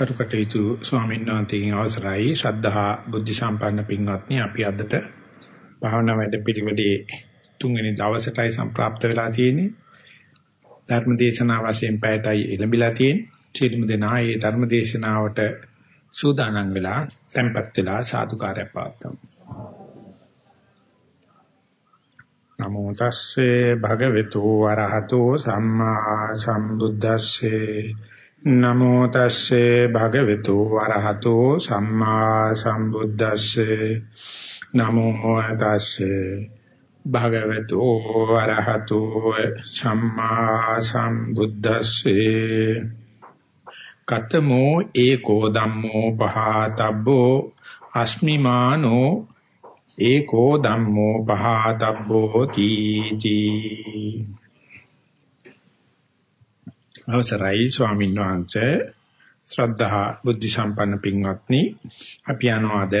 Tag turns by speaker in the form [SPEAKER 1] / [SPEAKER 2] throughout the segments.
[SPEAKER 1] කරුකටයුතු ස්වාමීන් වහන්සේගෙන් අවසරයි. ශ්‍රද්ධහා බුද්ධ සම්පන්න පින්වත්නි අපි අදට භාවනා වැඩ පිළිවෙලේ තුන්වෙනි දවසටයි සම්ප්‍රාප්ත වෙලා තියෙන්නේ. ධර්ම දේශනාව වශයෙන් පැයටයි එළඹිලා තියෙන්නේ. සියලුම දෙනා මේ ධර්ම දේශනාවට සූදානම් වෙලා tempත් වෙලා සාදුකාරය පාත්තම් නමෝ තස්සේ භගවතු වරහතෝ සම්මා සම්බුද්දස්සේ නමෝ තස්සේ භගවතු වරහතෝ සම්මා සම්බුද්දස්සේ. නමෝ තස්සේ භගවතු වරහතෝ සම්මා සම්බුද්දස්සේ. කතමෝ ඒකෝ ධම්මෝ පහතබ්බෝ අස්මිමානෝ ඒකෝ ධම්මෝ පහතබ්බෝ තීති. අවසරයි ස්වාමීන් වහන්සේ. ශ්‍රද්ධා බුද්ධ සම්පන්න පින්වත්නි අපි යනවාද?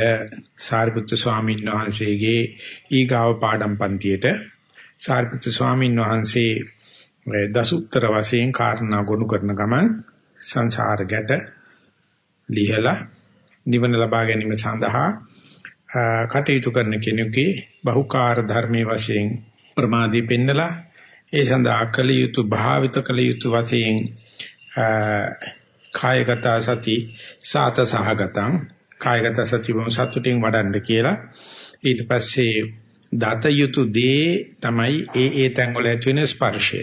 [SPEAKER 1] සාරිපුත්‍ර ස්වාමීන් වහන්සේගේ ඊගාව පාඩම් පන්තියට. සාරිපුත්‍ර ස්වාමීන් වහන්සේ දසුත්තර වශයෙන් කාරණා ගොනු කරන ගමන් සංසාර ගැට ලිහලා නිවන ලබා ගැනීම සඳහා කටයුතු කරන කෙනෙකුගේ බහුකාර්ය ධර්මයේ වශයෙන් ප්‍රමාදී පෙන්නලා ඒ සඳහා කළ යුතු භාවිත කළ යුතු වශයෙන් කායගත සති සාත සහගතං කායගත සති වම සතුටින් වඩන්න කියලා. ඊට පස්සේ දත යුතු දේ තමයි ඒ ඒ තැන් වල ඇති වෙන ස්පර්ශය.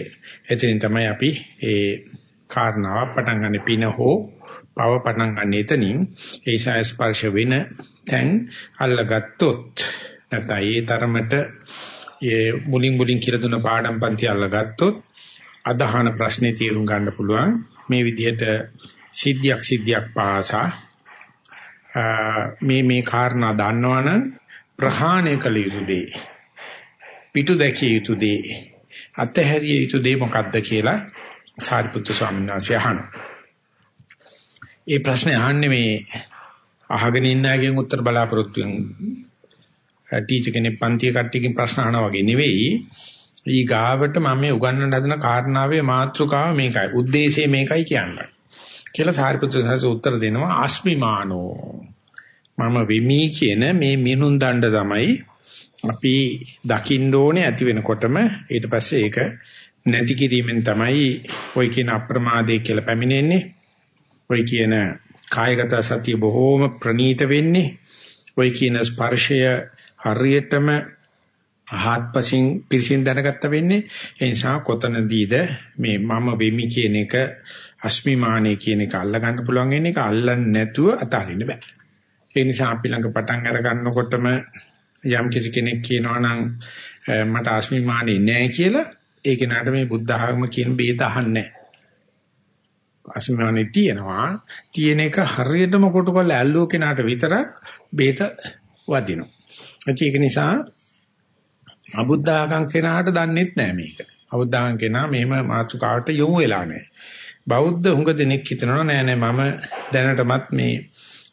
[SPEAKER 1] එතනින් තමයි අපි ඒ කාරණාව පටන් ගන්න. පින හෝ පව පටන් ගන්න එතනින්. ඒ ස්පර්ශ වෙන තැන් අල්ලගත්තොත් නැත්නම් ඒ තරමට ඒ මුලින් මුලින් කියලා දුන්න පාඩම් පන්ති අල්ලගත්තොත් අදහන ප්‍රශ්නේ තීරුම් ගන්න පුළුවන් මේ විදිහට සිද්ධියක් සිද්ධියක් පාසා මේ මේ කාරණා දන්නවනම් ප්‍රහාණය කළ යුතු දේ පිටු දැකිය යුතු දේ අතහැරිය යුතු දේ මොකක්ද කියලා සාරිපුත්‍ර ස්වාමීන් වහන්සේ අහනවා. ඒ ප්‍රශ්නේ අහන්නේ මේ අහගෙන ඉන්න අයගෙන් උත්තර බලාපොරොත්තු ටීචර් කෙනෙක් පන්තිය කට්ටියකින් ප්‍රශ්න අහනවා වගේ නෙවෙයි. ඊ ගාවට මම මේ උගන්වන්න හදන කාරණාවේ මාතෘකාව මේකයි. ಉದ್ದೇಶය මේකයි කියන්නේ. කියලා සාරිපුත්‍ර සාරිපුත්‍ර උත්තර දෙනවා ආස්මිමානෝ. මම වෙමි කියන මේ මිනුන් දණ්ඩ තමයි අපි දකින්න ඕනේ ඇති වෙනකොටම ඊට පස්සේ ඒක නැති කිරීමෙන් තමයි ඔය කියන අප්‍රමාදය කියලා පැමිණෙන්නේ. ඔය කියන කායගත සතිය බොහෝම ප්‍රනීත වෙන්නේ. ඔය කියන ස්පර්ශය හරියටම ආත්පසින් පිරිසින් දැනගත්ත වෙන්නේ. ඒ නිසා කොතනදීද මේ මම වෙමි කියන එක අස්මිමානේ කියන එක අල්ල ගන්න පුළුවන් වෙන එක අල්ලන්නේ නැතුව අතාරින්න බෑ. ඒ නිසා අපි ළඟ පටන් අර ගන්නකොටම යම් කිසි කෙනෙක් කියනවා නම් මට අස්මිමානේ නැහැ කියලා. ඒ කෙනාට මේ බුද්ධ ආගම කියන බේද අහන්නේ අස්මිමානේ තියෙනවා. තියෙන එක හරියටම කොටු කරලා ඇල්ලුව කෙනාට විතරක් බේත වදිනවා. ඒක නිසා අබුද්ධාගම් කෙනාට දන්නෙත් නෑ මේක. අබුද්ධාගම් කෙනා මෙහෙම මාතෘකාවට යොමු වෙලා නෑ. බෞද්ධ හුඟ දෙනෙක් හිතනවා නෑ නෑ මම දැනටමත් මේ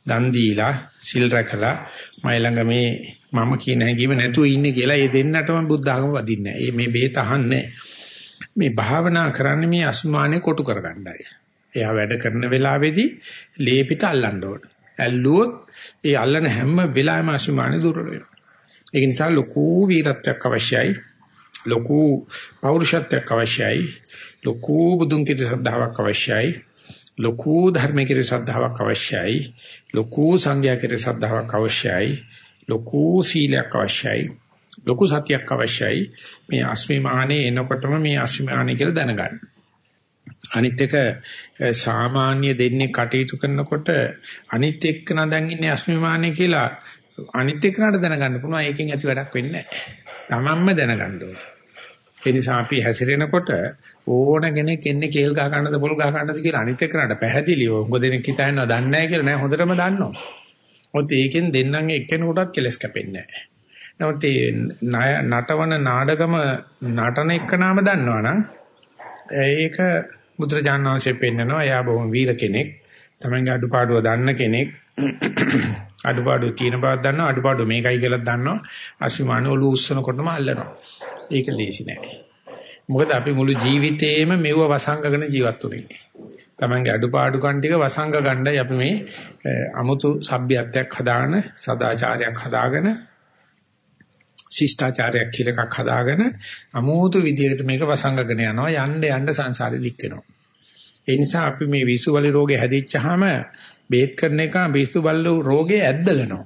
[SPEAKER 1] දන් දීලා සිල් රැකලා මයි ළඟ මේ මම කියන හැඟීම නැතුව ඉන්නේ කියලා ඒ දෙන්නටම බුද්ධ ආගම වදින්නේ නෑ. මේ බේත අහන්නේ මේ භාවනා කරන්නේ මේ අස්මානේ කොටු කරගන්නයි. එයා වැඩ කරන වෙලාවේදී ලේපිත අල්ලන්න ඕන. ඇල්ලුවොත් ඒ අල්ලන හැම වෙලාවෙම අස්මානේ දුර වෙනවා. ඒක නිසා ලොකු වීරත්වයක් අවශ්‍යයි. ලොකු පෞරුෂත්වයක් අවශ්‍යයි. ලොකු බුදුන් කෙරේ ශ්‍රද්ධාවක් අවශ්‍යයි. ලොකු ධර්මයේ කෙරේ ශ්‍රද්ධාවක් අවශ්‍යයි. ලොකු සංඝයා කෙරේ ශ්‍රද්ධාවක් අවශ්‍යයි. ලොකු සීලයක් අවශ්‍යයි. ලොකු සතියක් අවශ්‍යයි. මේ අස්මිමානේ එනකොටම මේ අස්මිමානේ කියලා දැනගන්න. අනිත් එක සාමාන්‍ය දෙන්නේ කටයුතු කරනකොට අනිත් එක්කන දැන් ඉන්නේ අස්මිමානේ කියලා අනිත් එක්කනට දැනගන්න පුළුවන් ඒකෙන් ඇති වැඩක් වෙන්නේ නැහැ. තමන්ම දැනගන්න ඕනේ. ඒ නිසා අපි හැසිරෙනකොට ඕන කෙනෙක් එන්නේ කේල් ගහ ගන්නද පොල් ගහ ගන්නද කියලා අනිත් එක්කනට පැහැදිලිව උඟ දෙනෙක් හිතනවා දන්නේ නැහැ කියලා නෑ හොඳටම දන්නවා. මොකද ඒකෙන් දෙන්නන් එක්කෙනෙකුටත් කෙලස් කැපෙන්නේ නැහැ. නමුත් මේ නටවන නාඩගම නටන එක්කනම දන්නවනම් ඒක බුදුරජාණන් වහන්සේ පෙන්නනවා එයා බොහොම වීර කෙනෙක්. තමන්ගේ අඩුපාඩුව දන්න කෙනෙක්. අඩුපාඩු තියෙන බවක් දන්නවා අඩුපාඩු මේකයි කියලා දන්නවා අසුමාන ඔලු උස්සනකොටම අල්ලනවා ඒක ලේසි නෑ මොකද අපි මුළු ජීවිතේම මෙව වසංගගෙන ජීවත් වුනේ තමන්ගේ අඩුපාඩුකම් ටික වසංග ගණ්ඩයි අපි මේ අමුතු සભ્યත්වයක් හදාගෙන සදාචාරයක් හදාගෙන ශිෂ්ටාචාරයක් කියලා එකක් හදාගෙන අමුතු විදිහකට මේක වසංගගෙන යනවා යන්න යන්න සංසාරෙ දික් වෙනවා. ඒ නිසා අපි මේ විසුවලි රෝගේ හැදිච්චාම බේත් කරන එක විසුවල්ලු රෝගේ ඇද්දලනවා.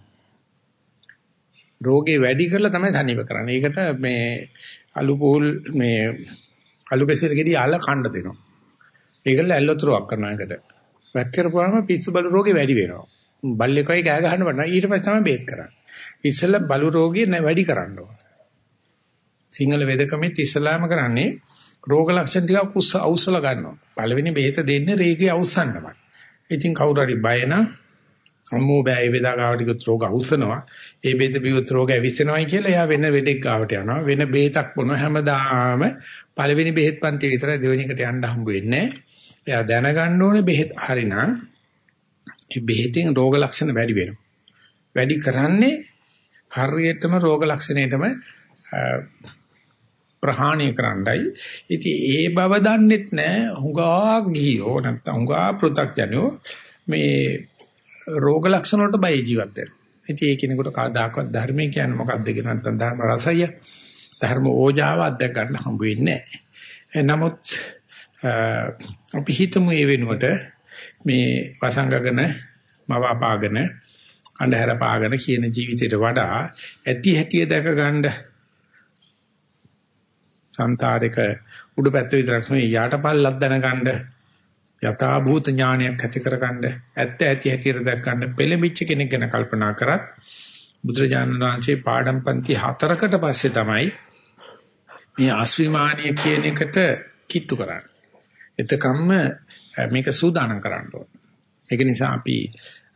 [SPEAKER 1] රෝගේ වැඩි කරලා තමයි තනිව කරන්නේ. ඒකට මේ අලු පොල් මේ අලු කෙසෙල් ගෙඩි අල කණ්ඩ දෙනවා. ඒකල ඇල්ලතුරක් කරනවා එකට. වැක් කරපුවාම පිස්සු බලු රෝගේ වැඩි වෙනවා. බල්ලෙක්වයි ගෑ ගහන්න බෑ. ඊට පස්සේ තමයි බේත් කරන්නේ. ඉස්සෙල්ලා බලු රෝගී වැඩි කරන්න ඕන. සිංහල වෙදකමෙත් ඉස්සලාම කරන්නේ රෝග ලක්ෂණ ටිකක් උස්ස අවුස්සල ගන්නවා. පළවෙනි බෙහෙත දෙන්නේ රේගේ අවුස්සන්නමයි. ඉතින් කවුරු හරි බය නම් අම්මෝ බෑ ඒ වේදා ගාවට රෝග අවුස්සනවා. ඒ බෙහෙත බිව්වොත් රෝග ඇවිස්සෙනවයි කියලා එයා වෙන වෙදෙක් ගාවට යනවා. වෙන බෙහෙතක් බොන හැමදාම පළවෙනි බෙහෙත් පන්ති විතරයි දෙවෙනි එකට යන්න හම්බ වෙන්නේ. එයා දැනගන්න ඕනේ බෙහෙත් හරිනම් ඒ බෙහෙතෙන් රෝග ලක්ෂණ වැඩි වෙනවා. වැඩි කරන්නේ හරියටම රෝග ලක්ෂණයටම ප්‍රහාණය කරන්නයි. ඉතින් ඒ බව දන්නෙත් නෑ හුඟා ගියෝ නැත්නම් හුඟා පෘ탁ජනෝ මේ රෝග ලක්ෂණ වලට බය ජීවත් වෙනවා. ඉතින් ඒ කෙනෙකුට කවදාකවත් ධර්මය කියන්නේ මොකක්ද කියන නැත්නම් ධර්ම රසය ධර්ම ඕජාව අධ්‍යක් ගන්න හම්බ වෙන්නේ නෑ. නමුත් අපි හිතමු ඒ වෙනුවට මේ වසංගගන මව අපාගෙන අන්ධහැර පාගෙන කියන ජීවිතයට වඩා ඇති හැටිය දැක ගන්න සංතාරයක උඩු පැත්ත විතරක් නෙවෙයි යාටපල්ලක් දැනගන්න යථා භූත ඥානයක් ඇති කරගන්න ඇත්ත ඇති හැටියට දැක ගන්න පෙළඹිච්ච කෙනෙක් ගැන කල්පනා කරත් බුදුරජාණන් වහන්සේ පාඩම් පන්ති හතරකට පස්සේ තමයි මේ ආශ්‍රිමානිය කියන එකට කිට්ටු කරන්නේ. එතකම්ම මේක සූදානම් කරන්න ඕන. ඒක නිසා අපි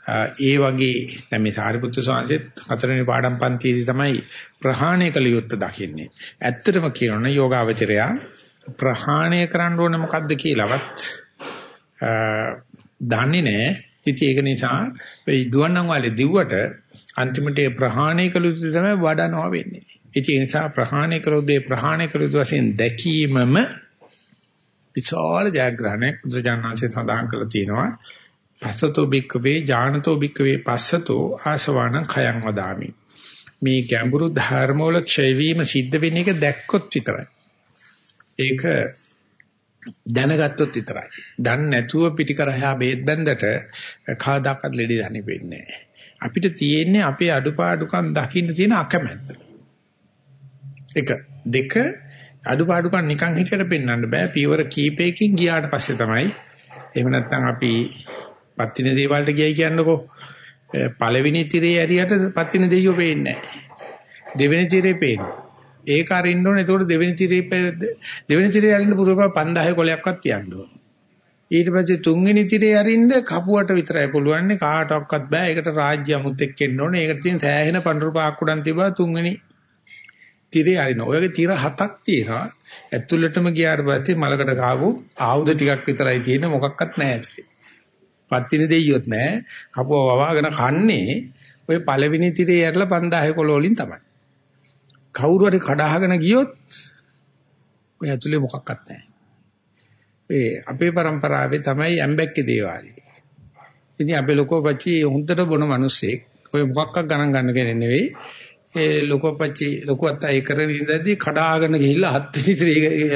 [SPEAKER 1] ඒ වගේ දැන් මේ සාරිපුත්‍ර ස්වාමීන් හතරවෙනි පාඩම් පන්තියේදී තමයි ප්‍රහාණය කළ යුත්තේ දකින්නේ. ඇත්තටම කියනොන යෝගාවචරය ප්‍රහාණය කරන්න ඕනේ මොකද්ද කියලාවත් දන්නේ නැහැ. ඉතින් ඒක නිසා මේ දුවන්නම් වලේ දිව්වට අන්තිමට ප්‍රහාණය කළ යුත්තේ තමයි වඩනවා වෙන්නේ. ඉතින් ඒ නිසා ප්‍රහාණය කළොත් ඒ ප්‍රහාණය කළ යුතු වශයෙන් දැකීමම විශාල ජයග්‍රහණයක් බුදුජානනාංශය සඳහන් කරලා තියෙනවා. පස්සතෝ බික්කවේ ඥානතෝ බික්කවේ පස්සතෝ ආසවාණං khයං වදාමි. මේ ගැඹුරු ධර්ම වල ක්ෂය වීම සිද්ධ වෙන එක දැක්කොත් විතරයි. ඒක දැනගත්තොත් විතරයි. දන්නේ නැතුව පිටිකරහා බේත් බැන්දට කාදාකත් ලෙඩි දහනි වෙන්නේ අපිට තියෙන්නේ අපේ අඩුපාඩුකම් දකින්න තියෙන අකමැත්ත. එක දෙක අඩුපාඩුකම් නිකන් හිතට පෙන්වන්න බෑ. පීවර කීපයකින් ගියාට පස්සේ තමයි එහෙම නැත්නම් අපි පත්තින දේවල්ට ගියයි කියන්නකෝ. පළවෙනි තිරේ ඇරියට පත්තින දෙයියෝ පේන්නේ නැහැ. දෙවෙනි තිරේ පේනවා. ඒක අරින්න ඕනේ. එතකොට දෙවෙනි තිරේ දෙවෙනි තිරේ අරින්න පුරුපා 5000 කොලයක්වත් තියන්න ඕනේ. ඊට පස්සේ තුන්වෙනි තිරේ අරින්න කපුවට විතරයි පුළුවන්. කාටවත් බෑ. ඒකට රාජ්‍ය අමුත් එක්ක එන්න ඕනේ. ඒකට තියෙන සෑහෙන පඳුරු පාක් උඩන් තිබා තුන්වෙනි තිරේ අරින්න. ඔයගේ තිර හතක් තියෙනවා. ඇතුළටම ගියාට පස්සේ මලකට කාවු ආයුධ ටිකක් විතරයි තියෙන මොකක්වත් නැහැ ඇතුලේ. පත්තින දෙයියොත් නැහැ. කපුව වවාගෙන කන්නේ ඔය පළවෙනි තිරේ ඇරලා 5000 කොළ වලින් තමයි. කවුරු හරි කඩහගෙන ගියොත් ඔය ඇතුලේ මොකක්වත් නැහැ. ඒ අපේ પરම්පරාවේ තමයි ඇම්බැක්කේ දේවාලේ. ඉතින් අපේ ලොකෝ පච්චි හොඳට බොන මිනිස්සෙක්. ඔය මොකක්වත් ගණන් ගන්න කෙනෙක් නෙවෙයි. ඒ ලොකෝ පච්චි ලොකෝ අත්තා ඒ කරගෙන ඉඳද්දි කඩාගෙන ගිහිල්ලා හත් විතර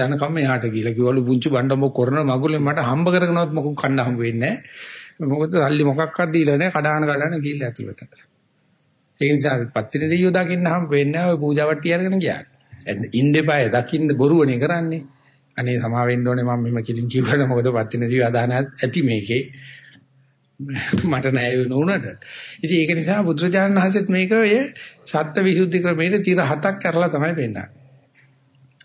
[SPEAKER 1] යනකම් එහාට ගිහිල්ලා කිව්වලු පුංචි බණ්ඩමෝ කරන මගුලෙන් මට හම්බ කරගෙනවත් මොකක් කන්න හම්බ වෙන්නේ නැහැ. මොකද සල්ලි මොකක්වත් දීලා නැහැ කඩාන කඩාන ගිහිල්ලා ඇතුළට. ඒ නිසා පත්තින දෙයියෝ දකින්න හම්බ වෙන්නේ නැහැ ඔය පූජාවට්ටිය අරගෙන ගියා. ඉන්දෙපාය දකින්න බොරුවනේ කරන්නේ. අනේ සමා වෙන්න ඕනේ මම මෙහෙම කිලින් කිව්වට මොකද පත්තින දෙයියෝ අදහන ඇති මේකේ. මට නෑ වුණාට. ඉතින් ඒක නිසා බුදුරජාණන් වහන්සේත් මේක ඔය සත්ත්ව විසුද්ධි ක්‍රමයේ තිර හතක් කරලා තමයි පෙන්නන්නේ.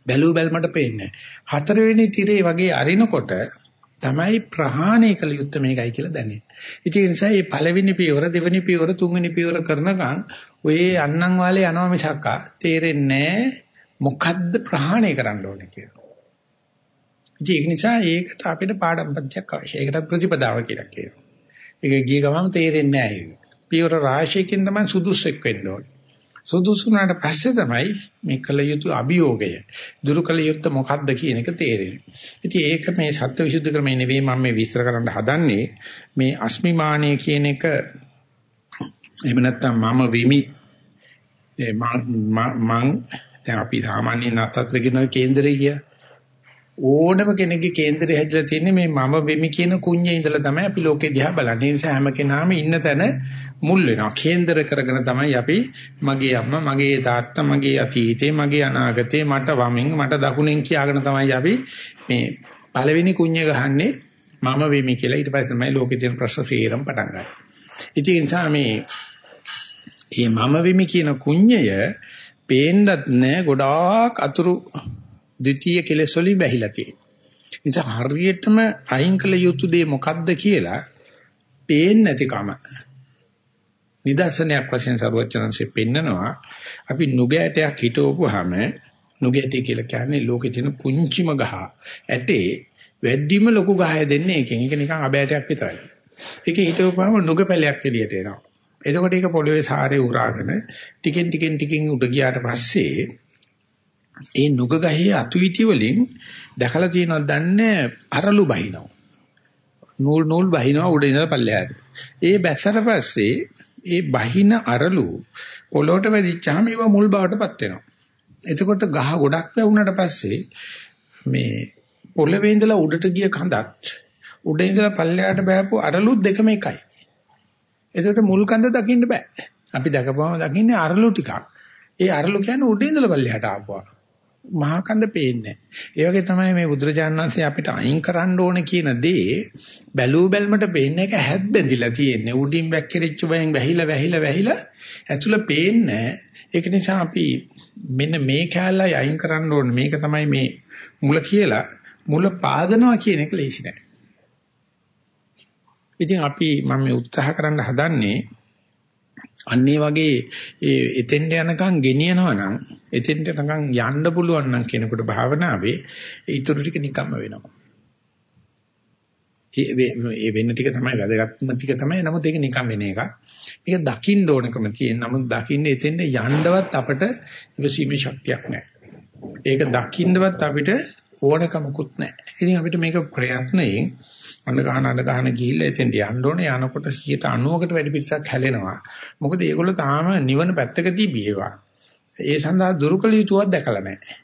[SPEAKER 1] බැලුව බැලමට පේන්නේ. හතරවෙනි තිරේ වගේ අරිනකොට තමයි ප්‍රහාණය කළ යුත්තේ මේකයි කියලා දැනෙන්නේ. ඉතින් ඒ නිසා මේ පළවෙනි පියවර, දෙවෙනි පියවර, තුන්වෙනි පියවර කරනකම් ඔය අන්නම් වාලේ යනවා මිසක් තේරෙන්නේ මොකද්ද ප්‍රහාණය කරන්න ඕනේ කියලා. ඉතින් ඒ නිසා ඒකට අපිට පාඩම් පන්තියක් අවශ්‍යයි. ඒකට ප්‍රතිපදාව කියලා කියනවා. ඒක ගිය ගමන් තේරෙන්නේ නැහැ. පියවර රාශියකින් තමයි සුදුස්සෙක් වෙන්න ඕනේ. සුදුසුනාට පස්සේ තමයි මේ කල යුතු අභියෝගය. දුරු කල යුත්ත මොකක්ද කියන එක තේරෙන්නේ. ඉතින් ඒක මේ සත්‍ය විසුද්ධි ක්‍රමයේ නෙවෙයි මම මේ විස්තර කරන්න හදන්නේ. මේ අස්මිමානය කියන එක එහෙම නැත්නම් මම වෙමි මං දැන් අපි සාමාන්‍ය නත්තත්‍ර කියන කේන්දරේ ගියා ඕනම කෙනෙක්ගේ කේන්දරය හැදිලා තියෙන්නේ මේ මම වෙමි කියන කුඤ්ඤේ ඉඳලා තමයි අපි ලෝකෙ දිහා බලන්නේ. ඒ නිසා හැම කෙනාම ඉන්න තැන මුල් වෙනවා. කේන්දර කරගෙන තමයි අපි මගේ අම්මා, මගේ තාත්තා, මගේ අතීතේ, මගේ අනාගතේ, මට වමෙන්, මට දකුණෙන් කියාගෙන තමයි අපි මේ පළවෙනි කුඤ්ඤේ ගහන්නේ මම වෙමි කියලා. ඊට පස්සේ තමයි ලෝකෙ තියෙන ප්‍රශ්න සේරම පටන් ගන්නේ. ඉතින් ඒ නිසා මේ මේ මම වෙමි කියන කුඤ්ඤය පේන්නත් නෑ ගොඩාක් අතුරු ද්විතීය කෙලෙස් වලින් වැහිලා තියෙනවා. නිසා හරියටම අයින් කළ යුතු දේ මොකක්ද කියලා පේන්නේ නැතිකම. නිදර්ශනයක් වශයෙන් සරුවචනන්සේ පෙන්නනවා අපි නුගෑටයක් හිටවපුවාම නුගෑටි කියලා කියන්නේ ලෝකේ තියෙන පුංචිම ගහ. ඇටේ වැඩිම ලොකු ගහය දෙන්නේ එකෙන්. ඒක නිකන් අබෑටයක් විතරයි. ඒකේ හිටවපුවාම නුග පැලයක් එළියට එනවා. එතකොට ඒක පොළවේ සාරේ උරාගෙන ටිකෙන් ටිකෙන් ටිකෙන් උඩ ගියාට පස්සේ ඒ නුග ගහේ අතුවිති වලින් දැකලා තියෙනවද දන්නේ අරලු බහිනවා. නූල් නූල් බහිනවා උඩ ඉඳලා පල්ලෙහාට. ඒ බැස්සට පස්සේ ඒ බහින අරලු පොළොට වැදිච්චාම ඒව මුල් බවටපත් වෙනවා. එතකොට ගහ ගොඩක් වැවුනට පස්සේ මේ පොළවේ ඉඳලා උඩට ගිය කඳත් උඩ ඉඳලා පල්ලෙහාට බෑපු අරලු දෙකම එකයි. එතකොට මුල් කඳ දකින්න බෑ. අපි දැකපුවම දකින්නේ අරලු ටිකක්. ඒ අරලු කියන්නේ උඩ ඉඳලා පල්ලෙහාට ආපුවා. මහා කඳ පේන්නේ ඒ වගේ තමයි මේ බුදුරජාණන් වහන්සේ අපිට අයින් කරන්න ඕනේ කියන දේ බැලූ බැල්මට පේන්නේ එක හැත් බැඳිලා තියෙන්නේ. උඩින් බැක්කෙරිච්ච බයෙන් වැහිලා වැහිලා වැහිලා ඇතුළ පේන්නේ ඒක නිසා අපි මෙන්න මේ කැලලයි අයින් කරන්න ඕනේ. මේක තමයි මේ මුල කියලා මුල පාදනවා කියන එක ලේසි නෑ. ඉතින් අපි මම මේ උත්සාහ කරන්න හදන්නේ අන්නේ වගේ ඒ එතෙන්ට යනකම් ගෙනියනවා නම් එතෙන්ට යනකම් යන්න පුළුවන් නම් කෙනෙකුට භාවනාවේ ඒ ඊටු ටික නිකම්ම වෙනවා. ඒ වෙන්න ටික තමයි වැදගත්ම ටික තමයි. නමුත් ඒක නිකම් වෙන එකක්. මේක දකින්න ඕනකම තියෙන. නමුත් දකින්න එතෙන්ට යන්නවත් අපට ඉවසීමේ ශක්තියක් නැහැ. ඒක දකින්නවත් අපිට ඕනකමකුත් නැහැ. ඉතින් අපිට මේක ප්‍රයත්නයෙන් අඬ ගහන අඬ ගහන ගිහිල්ලා එතෙන්ට යන්න ඕනේ යනකොට 90කට වැඩි පිටසක් හැලෙනවා. මොකද ඒගොල්ලෝ තාම නිවන පැත්තකදී බියවා. ඒ සඳහා දුරුකල යුතුවක් දැකලා නැහැ.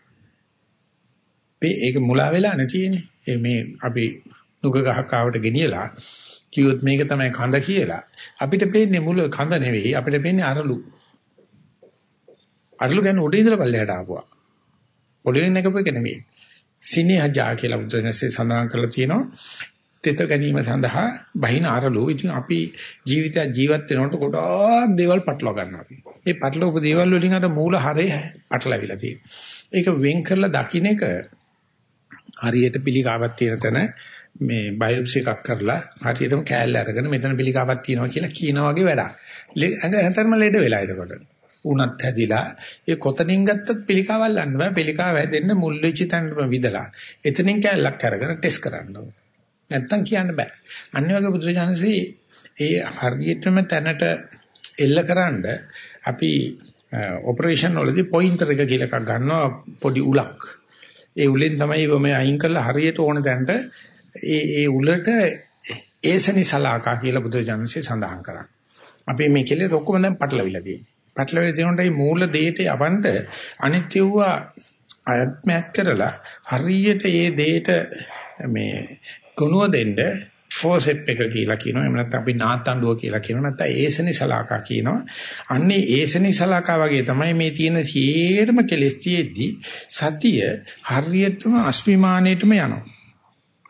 [SPEAKER 1] මේ ඒක මුලා වෙලා නැතිනේ. මේ අපි නුග ගහක් ආවට ගෙනියලා කිව්වොත් මේක තමයි කඳ කියලා. අපිට පේන්නේ මුල කඳ නෙවෙයි අපිට පේන්නේ අරලු. අරලු කියන්නේ උඩ ඉඳලා පල්ලෙහාට ආපුවා. පොළවෙන් නැගපු එක නෙවෙයි. සිනහජා කියලා බුදුන්සේ සඳහන් කරලා තියෙනවා. තෙත ගැනීම සඳහා බහින අරලු. ඉතින් අපි ජීවිතය ජීවත් වෙනකොට ගොඩාක් දේවල් පටලවා ගන්නවා. මේ පටලවපු දේවල් වලින් අර මූල හරය පටලවිලා තියෙනවා. ඒක වෙන් කරලා දකින්න එක හරියට පිළිකාවක් තියෙන තැන මේ බයොප්සි එකක් කරලා හරියටම කෑල්ල අරගෙන මෙතන පිළිකාවක් තියෙනවා කියලා කියනා වගේ වැඩක්. හැතරම ලෙඩ වෙලා එතකොට. උණත් හැදිලා ඒ කොතනින් ගත්තත් පිළිකාවල් ගන්න බෑ. පිළිකාව හැදෙන්න මුල් වෙච්ච තැනම විදලා. එතනින් කෑල්ලක් අරගෙන ටෙස්ට් කරන්න ඕනේ. නැත්තම් කියන්න බෑ. අනිත් වගේ බුදුරජාණන්සේ ඒ හරියටම තැනට එල්ලකරනද අපි ඔපරේෂන් වලදී පොයින්ටර් එක කියලා එකක් ගන්නවා පොඩි උලක්. ඒ උලෙන් තමයි මේ අයින් කරලා හරියට ඕන තැනට ඒ ඒ උලට ඒසනි සලාකා කියලා බුදුරජාණන්සේ සඳහන් කරා. අපි මේ කෙලෙස් ඔක්කොම දැන් පටලවිලා තියෙනවා. පටලවිලා තියෙනකොට මේ මූල දෙයට යවන්න අනිත්‍යව අයත්මයක් කරලා හරියට ඒ දෙයට මේ ගුණුව දෙන්න ෆෝසෙප් එක කියලා කියනවා. එහෙම නැත්නම් අපි නාතඬුව කියලා කියනවා. නැත්නම් ඒසනි සලාකා කියනවා. අන්නේ ඒසනි සලාකා වගේ තමයි මේ තියෙන සියරම කෙලස් තියෙද්දි සතිය හරියටම අස්විමානයේටම යනවා.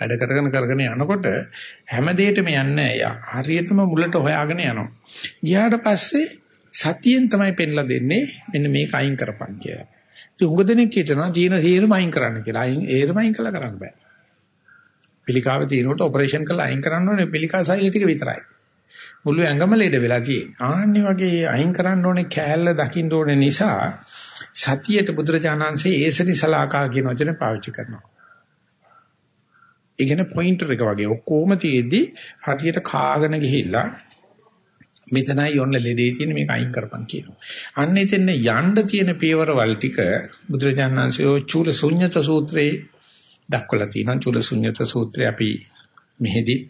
[SPEAKER 1] වැඩ කරගෙන කරගෙන යනකොට හැම දෙයකම යන්නේ හරියටම මුලට හොයාගෙන යනවා. ගියාට පස්සේ සතියෙන් තමයි පෙන්ලා දෙන්නේ මෙන්න මේක අයින් කරපන් කියලා. ඉතින් උඟ දෙනෙක් හිතනවා ජීන සියරම අයින් කරන්න කියලා. අයින් ඒරම අයින් කළා කරන්න බෑ. පිළිකාව තියෙනකොට ඔපරේෂන් කරලා අයින් කරන්න ඕනේ පිළිකා සෛල ටික විතරයි. මුළු ඇඟම ලෙඩ වෙලා තියෙන්නේ. ආන්නේ වගේ අයින් කරන්න ඕනේ කෑල්ල දකින්න ඕනේ නිසා සතියට බුදුරජාණන්සේ ඒසනි සලාකා කියන වචනේ පාවිච්චි කරනවා. ඉගෙන පොයින්ටර් එක වගේ ඔක්කොම තියෙද්දි හරියට කාගෙන ගිහිල්ලා මෙතනයි යොන්න ලෙඩේ තියෙන මේක අයින් කරපන් කියනවා. අන්න එතෙන් යන්න තියෙන පියවරවල් ටික බුදුරජාණන්සේ චූල ශුන්්‍යත සූත්‍රයේ දක්වලා තියෙනවා. චූල ශුන්්‍යත සූත්‍රය අපි මෙහෙදිත්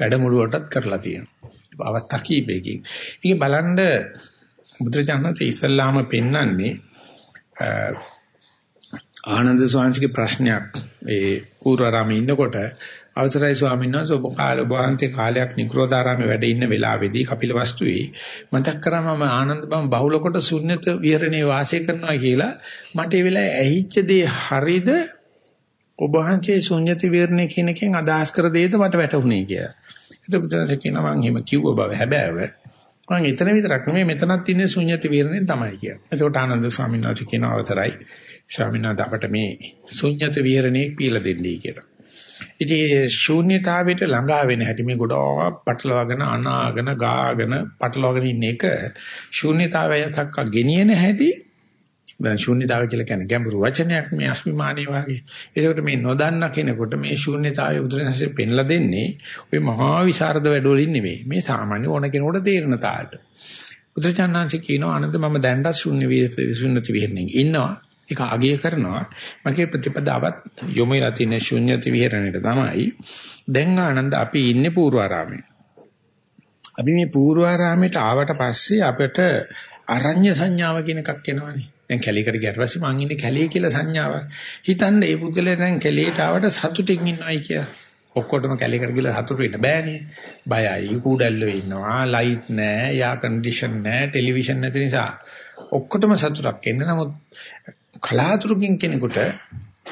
[SPEAKER 1] වැඩමුළුවටත් කරලා තියෙනවා. අවස්ථා කීපයකින්. ඒක බලන්න බුදුරජාණන්සේ ඉස්සල්ලාම පෙන්වන්නේ ආනන්ද ස්වාමීන්ගේ ප්‍රශ්නයක් ඒ පූර්වාරාමේ ඉන්නකොට අවසරයි ස්වාමීන් වහන්සේ ඔබ කාල වහන්සේ කාලයක් නිග්‍රෝධාරාමේ වැඩ ඉන්න වෙලාවේදී කපිලවස්තුවේ මතක් කරාම මම ආනන්ද බම් බහුල කොට ශුන්්‍යත විහරණේ වාසය කරනවා කියලා මට ඒ වෙලාවේ ඇහිච්ච දේ හරිද ඔබ වහන්සේ ශුන්්‍යත විහරණේ කියන එකෙන් අදහස් කර දෙයද මට වැටහුනේ කියලා. එතකොට බුදුන්සේ කියනවා මම එහෙම කිව්ව බව හැබෑව මම එතන විතරක් නෙමෙයි මෙතනත් ඉන්නේ ශුන්්‍යත විහරණේ තමයි කියලා. එතකොට ආනන්ද ස්වාමීන් වහන්සේ කියන අවතරයි ස්වාමීන් වහන්සේ අපට මේ ශුන්්‍යත විහරණේ පීලා දෙන්නයි කියලා. ඉතින් ශූන්‍යතාවයට ළඟා වෙන හැටි මේ ගොඩක් පටලවාගෙන අනාගෙන ගාගෙන පටලවාගෙන ඉන්න එක ශූන්‍යතාවය තක්ක ගෙනියන හැටි දැන් ශූන්‍යතාවය කියලා කියන්නේ ගැඹුරු වචනයක් මේ අස්මිමානිය වගේ. ඒකට මේ නොදන්න කෙනෙකුට මේ ශූන්‍යතාවය උදරනසේ පෙන්ලා දෙන්නේ ওই මහා විශාරද වැඩවලින් නෙමෙයි. මේ සාමාන්‍ය ඕන කෙනෙකුට තේරෙන තාලට. බුදුචානන්සේ කියනවා අනන්ත මම දැන්ඩස් ශූන්‍ය විශුන්‍යති විහෙරණින් ඉන්නවා. ඒක අගය කරනවා. මගේ ප්‍රතිපදාවත් යොමු වෙලා තියෙන ශුන්‍යති විහරණයට තමයි. දැන් ආනන්ද අපි ඉන්නේ පූර්වාරාමේ. අපි මේ පූර්වාරාමයට ආවට පස්සේ අපිට අරඤ්‍ය සංඥාව කියන එකක් එනවනේ. දැන් කැලේකට ගියට පස්සේ මං ඉන්නේ කැලේ කියලා සංඥාවක්. හිතන්න මේ පුද්ගලයා දැන් කැලේට ආවට සතුටින් ඉන්නවයි කියලා. ඔක්කොටම කැලේකට ගිහලා සතුටු වෙන්න බෑනේ. බයයි, කුඩල්ලෝ ඉන්නවා, ලයිට් නැහැ, යා කන්ඩිෂන් නැහැ, ටෙලිවිෂන් නැති නිසා ඔක්කොටම සතුටක් එන්න. නමුත් කලාතුරකින් කෙනෙකුට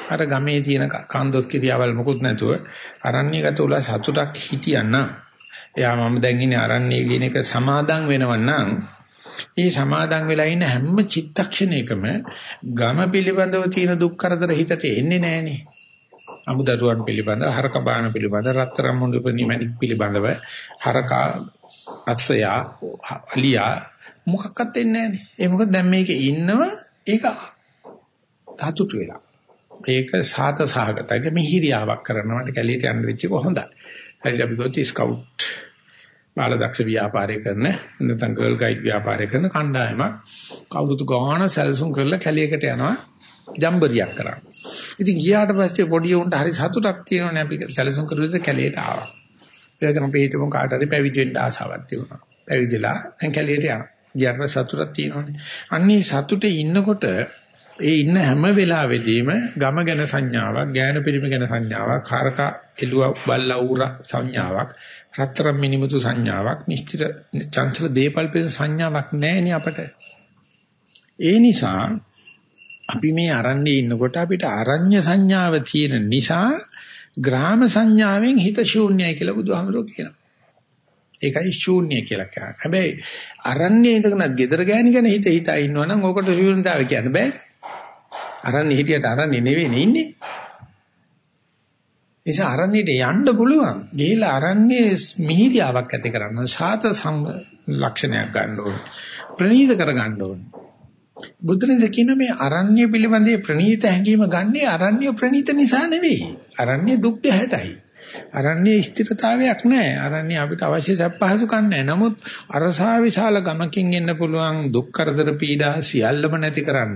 [SPEAKER 1] අර ගමේ තියෙන කාන්දොස් කිරියාවල් මොකුත් නැතුව අරණ්‍යගත උලා සතුටක් හිටියනම් එයා මම දැන් ඉන්නේ අරණ්‍ය කියන එක සමාදම් වෙනවනම් ඒ සමාදම් වෙලා ඉන්න හැම චිත්තක්ෂණයකම ගම පිළිබඳව තියෙන දුක් කරදර හිතට එන්නේ නැහනේ. අමුදරුවන් පිළිබඳව හරක බාන පිළිබඳව රත්තරන් මුඳු නිමැණික් පිළිබඳව හරකා අත්සයා අලියා මොකක්වත් එන්නේ නැහනේ. ඒ මොකද දැන් මේකේ ඉන්නව ඒක සතුටු වෙලා. ඒක සාත සහගතයි මිහිරියාවක් කරනවට කැලියට යන්න වෙච්ච එක හොඳයි. හරිද අපි ගොත් ස්කවුට් බාලදක්ෂ ව්‍යාපාරය කරන නැත්නම් ගර්ල් ගයිඩ් ව්‍යාපාරය කරන කණ්ඩායමක් කවුරුතු ගාන සැලසුම් කරලා කැලියකට යනවා ජම්බරියක් කරා. ඉතින් ගියාට පස්සේ පොඩි උන්ට හරි සතුටක් තියෙනවනේ අපි සැලසුම් කරුවද කැලියට ආවා. ඒකම අපි හිතමු කාට හරි පැවිදි වෙන්න ආසාවක් තිබුණා. පැවිදිලා දැන් කැලියට යනවා. ගියාට පස්සේ සතුටක් තියෙනවනේ. අන්නේ සතුටේ ඉන්නකොට ඒ ඉන්න හැම වෙලාවෙදීම ගම ගැන සංඥාවක්, ඥාන පිරිම ගැන සංඥාවක්, හරක එළුව බල්ලා ඌර සංඥාවක්, රත්තරන් මිනිමුතු සංඥාවක්, නිශ්චිත චංචල දීපල් පිළ සංඥාවක් නැහෙනේ අපට. ඒ නිසා අපි මේ අරන්නේ ඉන්නකොට අපිට අරඤ්‍ය සංඥාව තියෙන නිසා ග්‍රාම සංඥාවෙන් හිත ශූන්‍යයි කියලා බුදුහාමුදුරුවෝ කියනවා. ඒකයි ශූන්‍ය කියලා කියන්නේ. හැබැයි අරන්නේ ඉඳගෙන gedara ගෑණි ගැන හිත හිතා ඉන්නවනම් ඕකට ශූන්‍යතාවය කියන්න බෑ. අරන්නේ හිටියට අරන්නේ නෙවෙයි ඉන්නේ. නිසා අරන්නේට යන්න පුළුවන්. ගිහිලා අරන්නේ මිහිරියාවක් ඇති කරන්න සාත සම් ලක්ෂණයක් ගන්න ඕනේ. ප්‍රනීත කර ගන්න ඕනේ. බුදුරජාණන් කියන මේ අරණ්‍ය පිළිබඳේ ප්‍රනීත හැඟීම ගන්නේ අරණ්‍ය ප්‍රනීත නිසා නෙවෙයි. අරණ්‍ය දුක් 60යි. අරන්නේ ස්ථිරතාවයක් නැහැ. අරන්නේ අපිට අවශ්‍ය සැප පහසුකම් නැහැ. නමුත් අරසා විශාල ගමකින් එන්න පුළුවන් දුක් කරදර පීඩා සියල්ලම නැතිකරන්න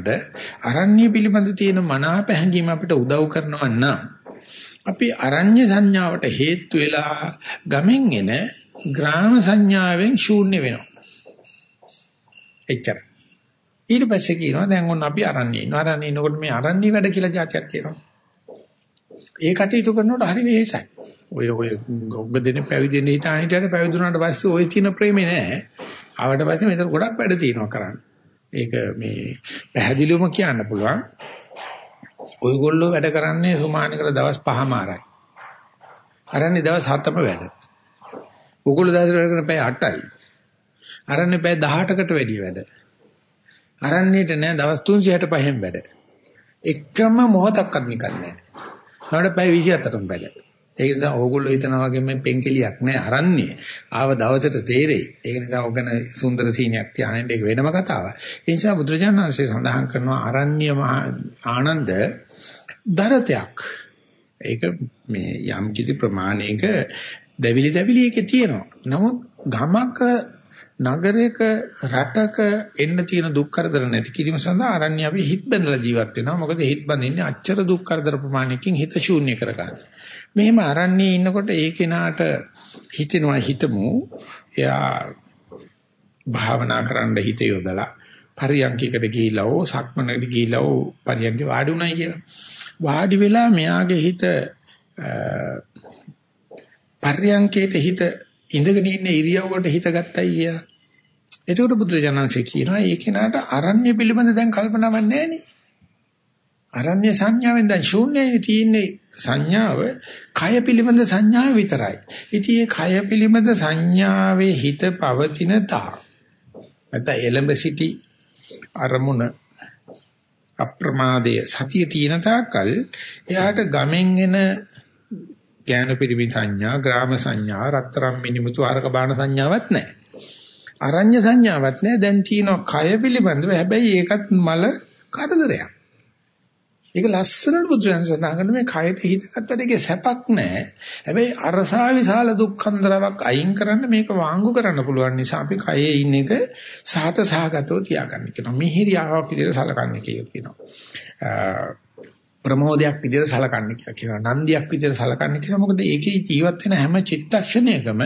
[SPEAKER 1] අරන්නේ පිළිබඳ තියෙන මනාප හැඟීම අපිට උදව් කරනවා නම් අපි අරඤ්‍ය සංඥාවට හේතු වෙලා ගමෙන් එන ග්‍රාම සංඥාවෙන් ශූන්‍ය වෙනවා. එච්චරයි. ඊට පස්සේ කියනවා දැන් ඔන්න අපි අරන්නේ ඉන්නවා. අරන්නේ ඉනකොට මේ අරන්නේ වැඩ කියලා જાතියක් තියෙනවා. ඒ කටයුතු කරනකොට හරි වෙහෙසයි. ඔය ඔය ගොග්ග දෙන පැවිදෙන්න හිතාන හිටියට පැවිදුණාට පස්සේ ওই තියෙන ප්‍රේමේ නෑ. ආවට පස්සේ මෙතන ගොඩක් වැඩ තියෙනවා කරන්න. ඒක මේ පැහැදිලිවම කියන්න පුළුවන්. ඔයගොල්ලෝ වැඩ කරන්නේ සුමානකර දවස් 5මාරයි. අරන්නේ දවස් 7ම වැඩ. ඔයගොල්ලෝ දවස් වැඩ කරන පැය 8යි. අරන්නේ පැය 18කට වැඩි වැඩ. අරන්නේට නෑ දවස් 365න් වැඩ. එකම මොහොතක්වත් නිකන් නෑ. නඩ පැය 24න් වැඩ. ඒක නිසා ඕගොල්ලෝ හිතනවා වගේ මේ පෙන්කෙලියක් නෑ අරන්නේ. ආව දවසට තේරෙයි. ඒක නිසා ඔගන සුන්දර සීනියක් තියාගෙන ඒක වෙනම කතාවක්. ඒ නිසා බුදුරජාණන් වහන්සේ සඳහන් කරනවා අරණ්‍ය ආනන්ද දරතයක්. ඒක මේ යම් කිසි ප්‍රමාණයක දැවිලි දැවිලි එකේ තියෙනවා. නමුත් ගමක නගරයක රටක එන්න තියෙන දුක් කරදර නැති කිරීම සඳහා ආරණ්‍ය අපි හිත බඳලා ජීවත් වෙනවා. මොකද හිත බඳින්නේ අච්චර දුක් කරදර ප්‍රමාණයකින් හිත ශූන්‍ය කරගන්න. මෙහෙම ආරණ්‍යයේ ඉන්නකොට ඒ කෙනාට හිතෙනවා හිතමු එයා භාවනා කරන්න හිත යොදලා පරියන්කයකට ගිහිලා ඕ සක්මනකට ගිහිලා ඕ පරියන්ක වාඩි උනායි කියලා. වාඩි වෙලා මෙයාගේ හිත පරියන්කේට හිත ඉඳගෙන ඉන්න ඉරියව්වට හිත ගත්තයි කියලා. එතකොට බුදුරජාණන්සේ කියනවා ඒ කෙනාට අරණ්‍ය පිළිබඳ දැන් කල්පනාවක් නැහැ අරණ්‍ය සංඥාවෙන් දැන් ශූන්‍යයි තියෙන්නේ සංඥාව කය පිළිබඳ සංඥාව විතරයි. ඉතින් මේ කය පිළිබඳ සංඥාවේ හිත පවතින තා. නැත්නම් එලඹ සිටි අරමුණ අප්‍රමාදයේ සතිය තියෙන තාක්කල් එයාට ගමෙන් එන ඥාන පිරිමි සංඥා, ග්‍රාම සංඥා, රත්තරම් මිනිමුතු ආරක බාන සංඥාවක් නැහැ. අරඤ්‍ය සංඥාවක් නැහැ. දැන් තියෙනවා කය පිළිබඳව. හැබැයි ඒකත් මල කරදරයක්. ඒක ලස්සනට බුදුරජාණන් සඳහන් කරන මේ කයට හිත ගත්තට ඒකේ සැපක් නැහැ. හැබැයි අරසා විශාල දුක්ඛන්දරාවක් අයින් කරන්න මේක වාංගු කරන්න පුළුවන් නිසා අපි කයේ ඉන්න එක සහත සහගතව තියාගන්න කියනවා. මිහිරියාවක් විදිහට සලකන්නේ කියලා කියනවා. ප්‍රමෝදයක් විදිහට සලකන්නේ කියලා කියනවා. නන්දියක් විදිහට සලකන්නේ කියලා. මොකද ඒකේ ජීවත් වෙන හැම චිත්තක්ෂණයකම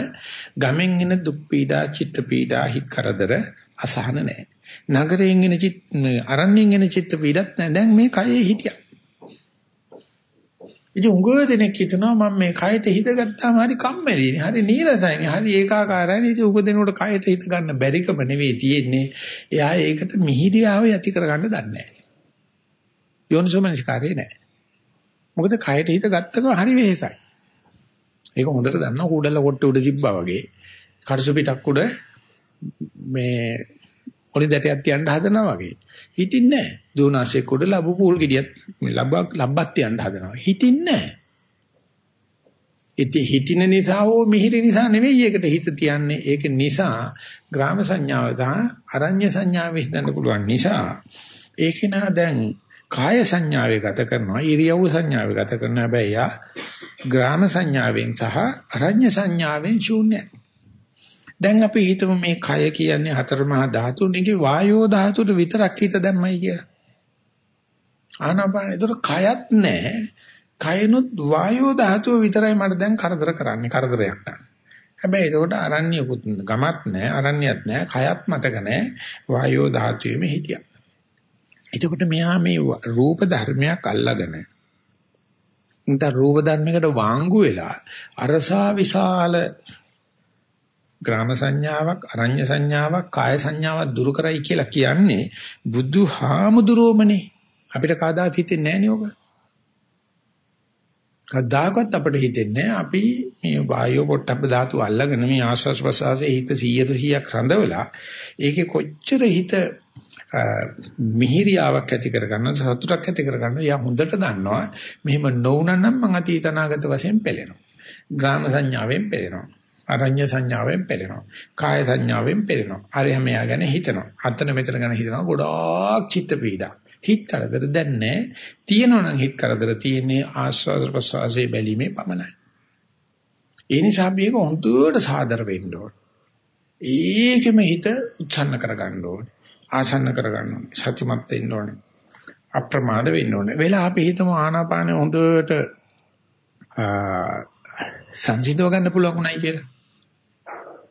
[SPEAKER 1] ගමෙන් එන දුක් පීඩා, චිත්ත පීඩා, හිත කරදර අසහන නැහැ. නගරයෙන් එන චිත් අරණ්‍යයෙන් එන චිත්ත පීඩත් නැහැ. දැන් මේ කයේ හිටියා. ඉතින් උගව දෙනෙක් හිතනවා මම මේ කයට හිත ගත්තාම හරි කම්මැලිනේ. හරි නීරසයිනේ. හරි ඒකාකාරයිනේ. ඉතින් උගදෙනුට කයට හිත ගන්න බැරිකම නෙවෙයි තියෙන්නේ. එයා ඒකට මිහිරියාව යති කරගන්න දන්නේ නැහැ. යෝනිසෝමනසිකාරේ නැහැ. මොකද කයට හිත ගත්තම හරි වෙහෙසයි. ඒක හොඳට දන්නවා කුඩල කොට උඩ තිබ්බා වගේ. කටසු පිටක් උඩ මේ ඔලි දැටයක් තියන්න හදනවා වගේ. හිටින්නේ නැහැ. දෝනාසෙක් උඩ ලැබු පූල් ගෙඩියක් ලබ්බක් ලබ්බක් තියන්න හදනවා. හිටින්නේ නැහැ. ඉතින් හිටින නිසා හෝ මිහිරි නිසා නෙවෙයි ඒකට හිත තියන්නේ. ඒක නිසා ග්‍රාම සංඥාව දා අරඤ්‍ය සංඥාව විශ්දන්න පුළුවන් නිසා ඒක නා දැන් කාය සංඥාවේ ගත කරනවා ඉරියව් සංඥාවේ ගත කරනවා හැබැයි යා ග්‍රාම සංඥාවෙන් සහ අරඤ්‍ය සංඥාවෙන් ශූන්‍යයි දැන් අපි හිතමු මේ කය කියන්නේ හතර මහා ධාතුන්ගේ වායෝ ධාතුට විතරක් හිත දැම්මයි කියලා. ආනාපාන ඒතර කයත් නැහැ. කයනොත් වායෝ ධාතුව විතරයි මට දැන් කරදර කරන්නේ කරදරයක් නෑ හැබැයි ඒකට අරණ්‍යකුත් ගමත් නැහැ අරණ්‍යත් නැහැ කයත් මතක නැහැ. වායෝ ධාතුවේම හිටියා. එතකොට මෙහා මේ රූප ධර්මයක් අල්ලාගෙන නැත්නම් රූප ධර්මයකට වාංගු වෙලා අරසා විශාල ග්‍රාම සංඥාවක් අරඤ්‍ය සංඥාවක් කාය සංඥාවක් දුරු කරයි කියලා කියන්නේ බුදුහාමුදුරුවමනේ අපිට කවදාත් හිතෙන්නේ නැහැ නේ ඔබ කවදාකවත් අපිට හිතෙන්නේ අපි මේ වායෝ පොට්ටබ්බ ධාතු අල්ලගෙන මේ ආස්වාස් ප්‍රසආසයේ හිත 100 100ක් රඳවලා ඒකේ කොච්චර හිත මිහිරියාවක් ඇති කරගන්න සතුටක් ඇති කරගන්න යා හොඳට දන්නවා. මෙහෙම නොවුනනම් මං අතීත අනාගත වශයෙන් පෙළෙනවා. ග්‍රාම සංඥාවෙන් පෙළෙනවා. අරඤ්‍ය සංඥාවෙන් පෙළෙනවා. කාය සංඥාවෙන් පෙළෙනවා. අරය මෙයා ගැන හිතනවා. අතන මෙතන ගැන හිතනවා. ගොඩාක් චිත්ත පීඩා. හිත කරදර දැන් නැහැ තියෙනවා නම් හිත කරදර තියෙන්නේ ආස්වාද ප්‍රසවාසයේ බැලීමේ පමණයි. ඒ නිසා අපි ඒක හොඳට සාදර වෙන්න ඕන. ඒකෙම හිත උච්ඡන්න කරගන්න ඕනේ. ආසන්න කරගන්න ඕනේ. සතිමත් වෙන්න ඕනේ. අප්‍රමාද වෙන්න ඕනේ. වෙලා අපි හිතමු ආනාපානෙ හොඳට සංසිඳව ගන්න පුළුවන් උනායි කියලා.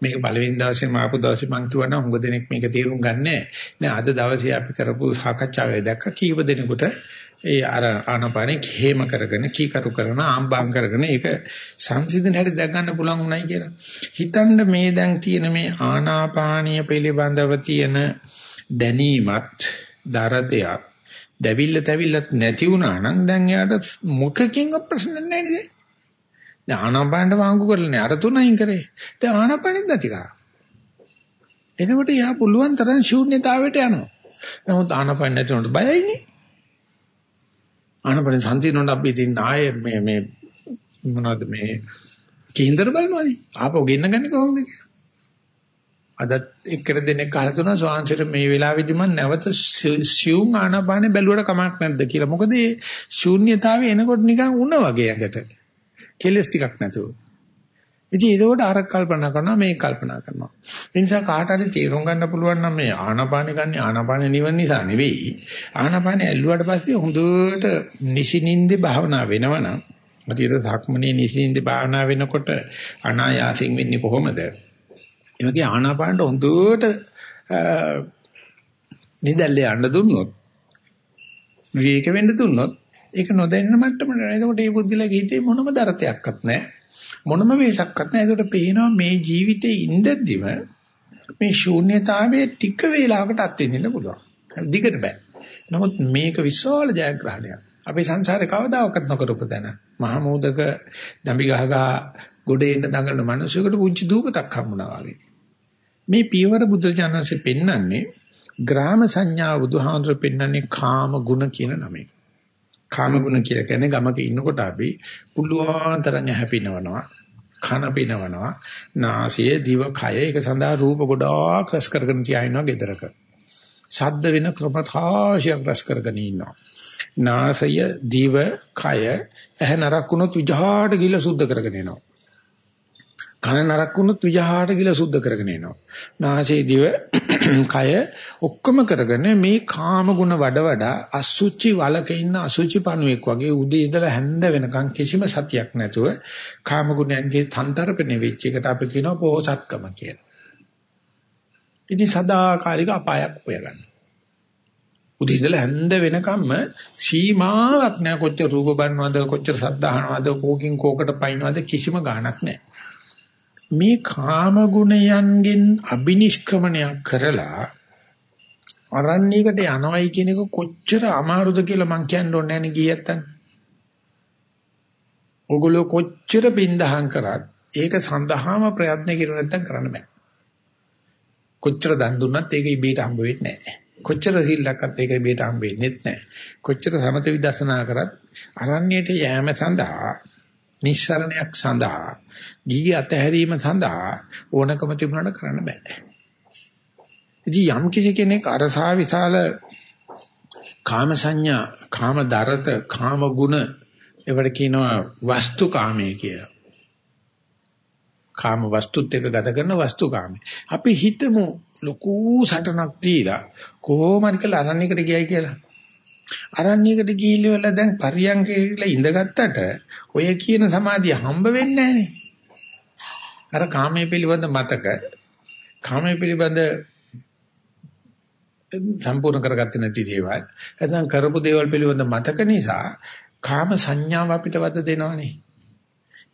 [SPEAKER 1] මේක පළවෙනි දවසේ මාපු දවසේ මං කියවනම් හුඟ දෙනෙක් මේක තේරුම් ගන්නෑ. දැන් අද දවසේ අපි කරපු සාකච්ඡාවේ දැක්ක කීප දෙනෙකුට ඒ අර ආනාපානෙ හේම කරගෙන කීකරු කරන ආම්බාම් කරගෙන ඒක සංසිඳන හැටි දැක් ගන්න පුළුවන් උනායි කියලා. හිතන්න මේ දැන් තියෙන මේ ආනාපානීය පිළිබඳව තියෙන දැනීමත් දරතයක් දැවිල්ල තැවිල්ලත් නැති වුණා නම් දැන් එයාට මොකකින් ප්‍රශ්න නැහැ නේද? දැන් ආනාපානට වාංගු කරලා නේ අර තුනයින් කරේ. දැන් ආනාපානෙත් නැති කරා. එතකොට යා පුළුවන් තරම් ශූන්‍යතාවයට යනවා. නමුත් ආනාපාන නැති උනට බයයිනේ. ආනාපාන සංසිඳුණා අපි ඉතින් ආයේ මේ මේ මොනවද මේ කේන්දර බලනවනේ. ආපහු ගෙන්නගන්නේ කොහොමද කියලා. අදත් එක්කර දෙනෙක් අහලා තුනා ස්වාංශයට මේ වෙලාවේදී මම නැවත සියුම් ආනාපානේ බැලුවට කමක් නැද්ද කියලා. මොකද මේ ශූන්‍යතාවය එනකොට නිකන් උණ වගේ ඇඟට. කෙලස් ටිකක් නැතුව. ඉතින් ඒකෝට අර කල්පනා කරනවා මේ කල්පනා කරනවා. ඒ නිසා කාට හරි තේරුම් ගන්න පුළුවන් නම් මේ ආනාපානෙ ගන්න ආනාපානෙ නිවන නිසා නෙවෙයි. ආනාපානෙ ඇල්ලුවාට පස්සේ හොඳට නිසිනින්ද භාවනා වෙනවනම් අතියට සක්මනේ නිසින්ද භාවනා වෙනකොට අනායාසයෙන් වෙන්නේ කොහොමද? ඒ වගේ ආනාපානට හොඳට නිදැල්ලේ යන්න දුන්නොත් විවේක වෙන්න දුන්නොත් ඒක නොදැන්න මට්ටමට නේද? එතකොට මේ බුද්ධිලගේ හිතේ මොනම දරතයක්වත් නැහැ. මොනම වෙසක්වත් නැහැ. ඒකට පේනවා මේ ජීවිතේ ඉඳද්දිම මේ ශූන්‍යතාවයේ ටික වේලාවකට අත්විඳින්න පුළුවන්. දිගට බෑ. නමුත් මේක විශාල ජයග්‍රහණයක්. අපි සංසාරේ කවදාකවත් නොකරපු දන. මහා මෝදක දම්බි ගහ ගහ ගොඩේ ඉන්න දඟලන මිනිසෙකුට පුංචි දූපතක් හම්බුණා වගේ. මේ පියවර බුදුරජාණන්සේ පෙන්වන්නේ ග්‍රාම සංඥා බුදුහාමුදුරු පෙන්වන්නේ කාම ගුණ කියන නමෙන්. කාම ගුණ කියලා කියන්නේ ගමක ඉන්නකොට අපි පුළුවන් තරම් හැපිනවනවා. කන පිනවනවා. නාසය, දිව, කය ඒක සඳහා රූප ගොඩාක් රස කරගෙන තියාිනවා gedaraක. ශබ්ද වෙන ක්‍රම රාශියක් රස කරගෙන ඉන්නවා. නාසය, දිව, කය ඇහ නරක් වුණොත් විජහාට ගිහිල්ලා සුද්ධ කරගෙන එනවා. කන නරක් වුණොත් විජහාට ගිහිල්ලා සුද්ධ කරගෙන එනවා. නාසය, දිව, කය ඔක්කොම කරගෙන මේ කාම ගුණ වඩ වඩා අසුචි වලක ඉන්න අසුචි පණුවෙක් වගේ උදේ ඉඳලා හැන්ද වෙනකන් කිසිම සතියක් නැතුව කාම ගුණයන්ගේ තන්තරපෙන වෙච්ච එකට අපි කියනවා පෝසත්කම කියලා. ඉතින් සදාකාලික අපායක් හොයගන්න. උදේ ඉඳලා හැන්ද වෙනකම්ම සීමාවක් නැහැ කොච්චර රූප බලනවද කොච්චර සද්ද අහනවද කෝකින් කෝකට පයින්නවද කිසිම ගාණක් නැහැ. මේ කාම ගුණයන්ගෙන් අබිනිෂ්ක්‍මණයක් කරලා අරණ්‍යයකට යනවයි කියන එක කොච්චර අමාරුද කියලා මං කියන්න ඕනේ නැහැ නේ ගියත්තන්. ඔගොල්ලෝ කොච්චර බින්දහම් කරත් ඒක සඳහාම ප්‍රයත්න කෙරුව නැත්තම් කරන්න බෑ. කොච්චර දන් දුන්නත් ඒක ඉබේට හම්බ වෙන්නේ නැහැ. කොච්චර සිල්ලක්වත් ඒක ඉබේට හම්බ වෙන්නේ නැහැ. කොච්චර සමත විදර්ශනා කරත් අරණ්‍යයට යෑම සඳහා නිස්සරණයක් සඳහා ගිහි අතහැරීම සඳහා ඕනකම තිබුණාට කරන්න බෑ. ඉතින් යම් කිසි කෙනෙක් අරසා විශාල කාම සංඥා, කාම දරත, කාම ගුණ ඒවට කියනවා වස්තු කාමයේ කියලා. කාම වස්තුත් එක්ක ගත කරන වස්තු කාමයේ. අපි හිතමු ලොකු සටනක් දීලා කොහොම හරි කියලා අරණ්‍යයකට ගියයි කියලා. අරණ්‍යයකට ගිහිල්ලා දැන් පරියංගේ කියලා ඉඳගත්තට ඔය කියන සමාධිය හම්බ වෙන්නේ නැහනේ. අර කාමයේ පිළිබඳ මතක කාමයේ පිළිබඳ සම්පූර්ණ කරගත්තේ නැති දේවල් නැත්නම් කරපු දේවල් පිළිබඳ මතක නිසා කාම සංඥාව අපිට වද දෙනවනේ.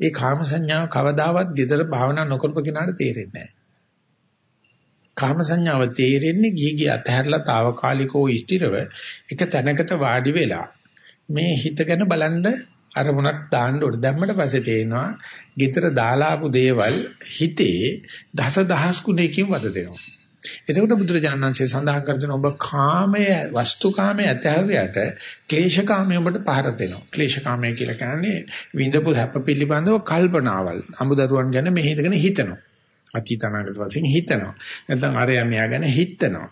[SPEAKER 1] ඒ කාම සංඥාව කවදාවත් gedara භාවනා නොකරපු කෙනාට තේරෙන්නේ නැහැ. කාම සංඥාව තේරෙන්නේ ගිහි ගිය අතහැරලා తాවකාලිකව ඉස්තිරව එක තැනකට වාඩි වෙලා මේ හිත ගැන බලන්න අරමුණක් දාන්න ඕනේ. දැම්මට පස්සේ තේනවා gedara දාලාපු දේවල් හිතේ දස දහස් ගුණයකින් වද දෙනවා. එතකොට බුදුරජාණන්සේ සඳහන් කරන ඔබ කාමයේ වස්තුකාමයේ ඇතහැරියට ක්ලේශකාමයේ ඔබට පහර දෙනවා. ක්ලේශකාමයේ කියලා කියන්නේ විඳපු සැප පිළිබඳව කල්පනාවල්. අමුදරුවන් ගැන මෙහෙදගෙන හිතනවා. අතීතනාගත වශයෙන් හිතනවා. නැත්නම් අරයා මෙයා ගැන හිතනවා.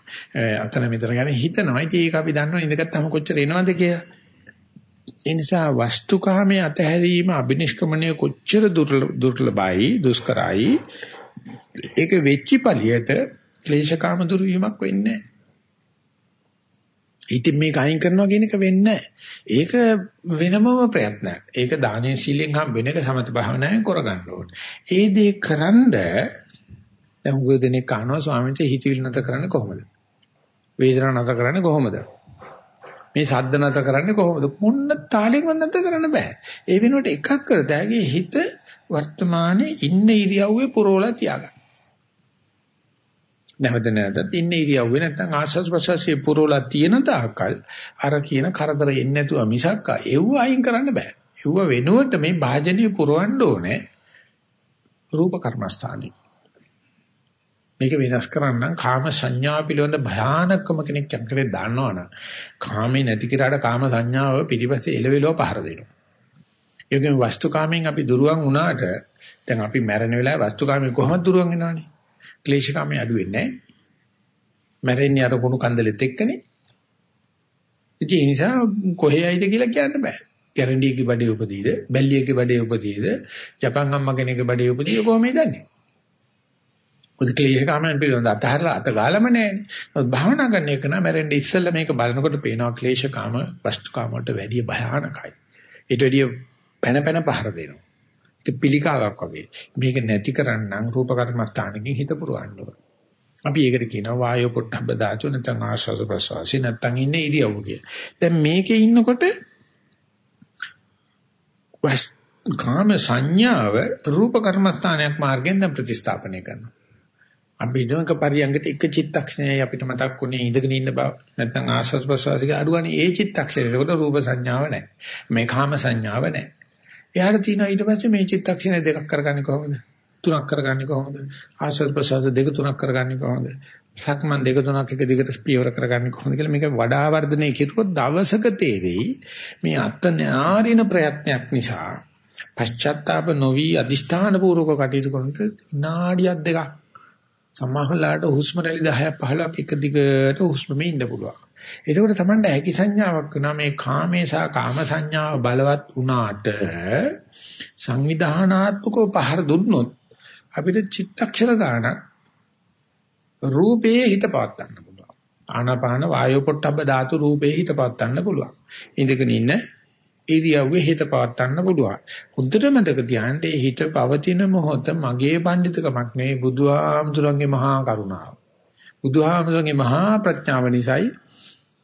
[SPEAKER 1] අතන මෙතන ගැන හිතනවා. ඉතින් ඒක අපි දන්නවා ඉඳගත්තාම කොච්චර එනවද කියලා. ඒ නිසා වස්තුකාමයේ අතහැරීම අබිනිෂ්ක්‍මණය කොච්චර දුර්ලභයි දුෂ්කරයි ඒක වෙච්චි පළියට ක්ලේශකාම දුරු වීමක් වෙන්නේ නැහැ. ඉතින් මේක අයින් කරනවා කියන එක වෙන්නේ ඒක වෙනමම ප්‍රයත්නයක්. ඒක දානේ සීලෙන් හම්බෙන එක සමත භාවනාවෙන් කරගන්න ඕනේ. ඒ දේ කරන්ඩ දැන් උග දෙනෙක් අහනවා ස්වාමීන් වහන්සේ හිතවිලි නැතර කරන්නේ කොහොමද? වේදනා නැතර කරන්නේ කොහොමද? මේ සද්ද නැතර කරන්නේ කොහොමද? මොන්න තාලෙන්වත් නැතර කරන්න බෑ. ඒ වෙනුවට එකක් කරදාගේ හිත වර්තමානයේ ඉන්න ඉරියව්වේ පුරවලා තියාගන්න. නැවත නැවතත් ඉන්නේ ඉරියව්වේ නැත්නම් ආස්වාද ප්‍රසවාසයේ පුරවලා තියෙන තාක්කල් අර කියන කරදර එන්නේ නැතුව මිසක් එව්ව අයින් කරන්න බෑ. එව්ව වෙනුවට මේ භාජනීය පුරවන්න ඕනේ රූප කර්මස්ථානේ. මේක වෙනස් කරන්න කාම සංඥා පිළිබඳ භයානකම කෙනෙක් යම්කලේ දන්නවනම් කාමේ නැති කිරාට කාම සංඥාව පිළිපස්සේ එලවෙලව පහර දෙනවා. ඒකෙන් වස්තුකාමෙන් අපි දුරුවන් වුණාට දැන් අපි මැරෙන වෙලාවේ වස්තුකාමෙන් කොහොමද දුරුවන් වෙනවනේ? ක්ලේශකාමයේ අඩු වෙන්නේ නැහැ. මැරෙන්නේ අර කුණු කන්දලෙත් එක්කනේ. ඉතින් ඒ නිසා කොහේ යයිද කියලා කියන්න බෑ. ගැරන්ඩියගේ බඩේ උපදීද බැල්ලියගේ බඩේ උපදීද ජපන් අම්මා කෙනෙක්ගේ බඩේ උපදීද කොහොමද දන්නේ මොකද ක්ලේශ කාමයන් පිළිබඳ අතහරලා අත ගාලම නැහැනේ. නමුත් භාවනා කරන එක නම් මැරෙන්නේ ඉස්සෙල්ලා මේක බලනකොට පේනවා ක්ලේශ කාම වස්තු කාම වලට වැඩිය භයානකයි. ඊට වැඩිය පැන පැන පහර දෙනවා. ඒක පිළිකාවක් වගේ. මේක නැති කරන්නම් රූප කර්මස්ථානකින් හිත පුරවන්න ඕන. අපි ඒකට කියනවා වායෝ පොට්ටබ්බ ධාතු නැත්නම් ආශ්වාස ප්‍රශ්වාසී නැත්නම් ඉන්නේ ඉරියව්ව කිය. දැන් මේකේ ඉන්නකොට කාම සංඥාව රූප කර්මස්ථානයක් මාර්ගෙන් දැන් ප්‍රතිස්ථාපනය කරනවා. අපි ඉදමක පරියංගට එක චිත්තක්ෂණයයි අපිට මතක් වුණේ ඉඳගෙන ඉන්න බව. නැත්නම් ආස්වාද ප්‍රසවාසික අඩුවනේ ඒ චිත්තක්ෂණය. ඒකට රූප සංඥාව නැහැ. මේ කාම සංඥාව නැහැ. එයාට තියෙනවා ඊට පස්සේ මේ චිත්තක්ෂණය දෙකක් කරගන්නේ කොහොමද? තුනක් කරගන්නේ කොහොමද? ආස්වාද ප්‍රසවාස දෙක තුනක් කරගන්නේ කොහොමද? සක්මන් දෙක තුනක් එක දිගට පියවර කරගන්නේ කොහොමද කියලා මේක වඩා වර්ධනය කෙරුවොත් දවසක තේරෙයි මේ අත්ඥාරින ප්‍රයත්නයක් නිසා පශ්චාත්තාප නොවි අදිෂ්ඨාන පූර්වක කටයුතු කරනකොට නාඩියක් දෙකක් සමහරලාට හුස්ම රැලි 10ක් 15ක් එක දිගට හුස්මෙම ඉන්න පුළුවන්. එතකොට තමයි හැකි සංඥාවක් වෙනවා මේ කාමේ සහ කාම සංඥාව බලවත් වුණාට සංවිධානාත්මකව පහර දුන්නොත් අපිට චිත්තක්ෂර ගානක් රූපේ හිත පවත්වන්න පුළුවන්. ආනාපාන වායෝ පොට්ටබ්බ ධාතු රූපේ හිත පවත්වන්න පුළුවන්. ඉඳගෙන ඉන්න ඉරියව්වේ හිත පවත්වන්න පුළුවන්. හොඳට මතක තියාගන්න මේ හිත පවතින මොහොත මගේ පඬිතුකමක් නෙවෙයි බුදුහාමුදුරන්ගේ මහා කරුණාව. බුදුහාමුදුරන්ගේ මහා ප්‍රඥාව නිසායි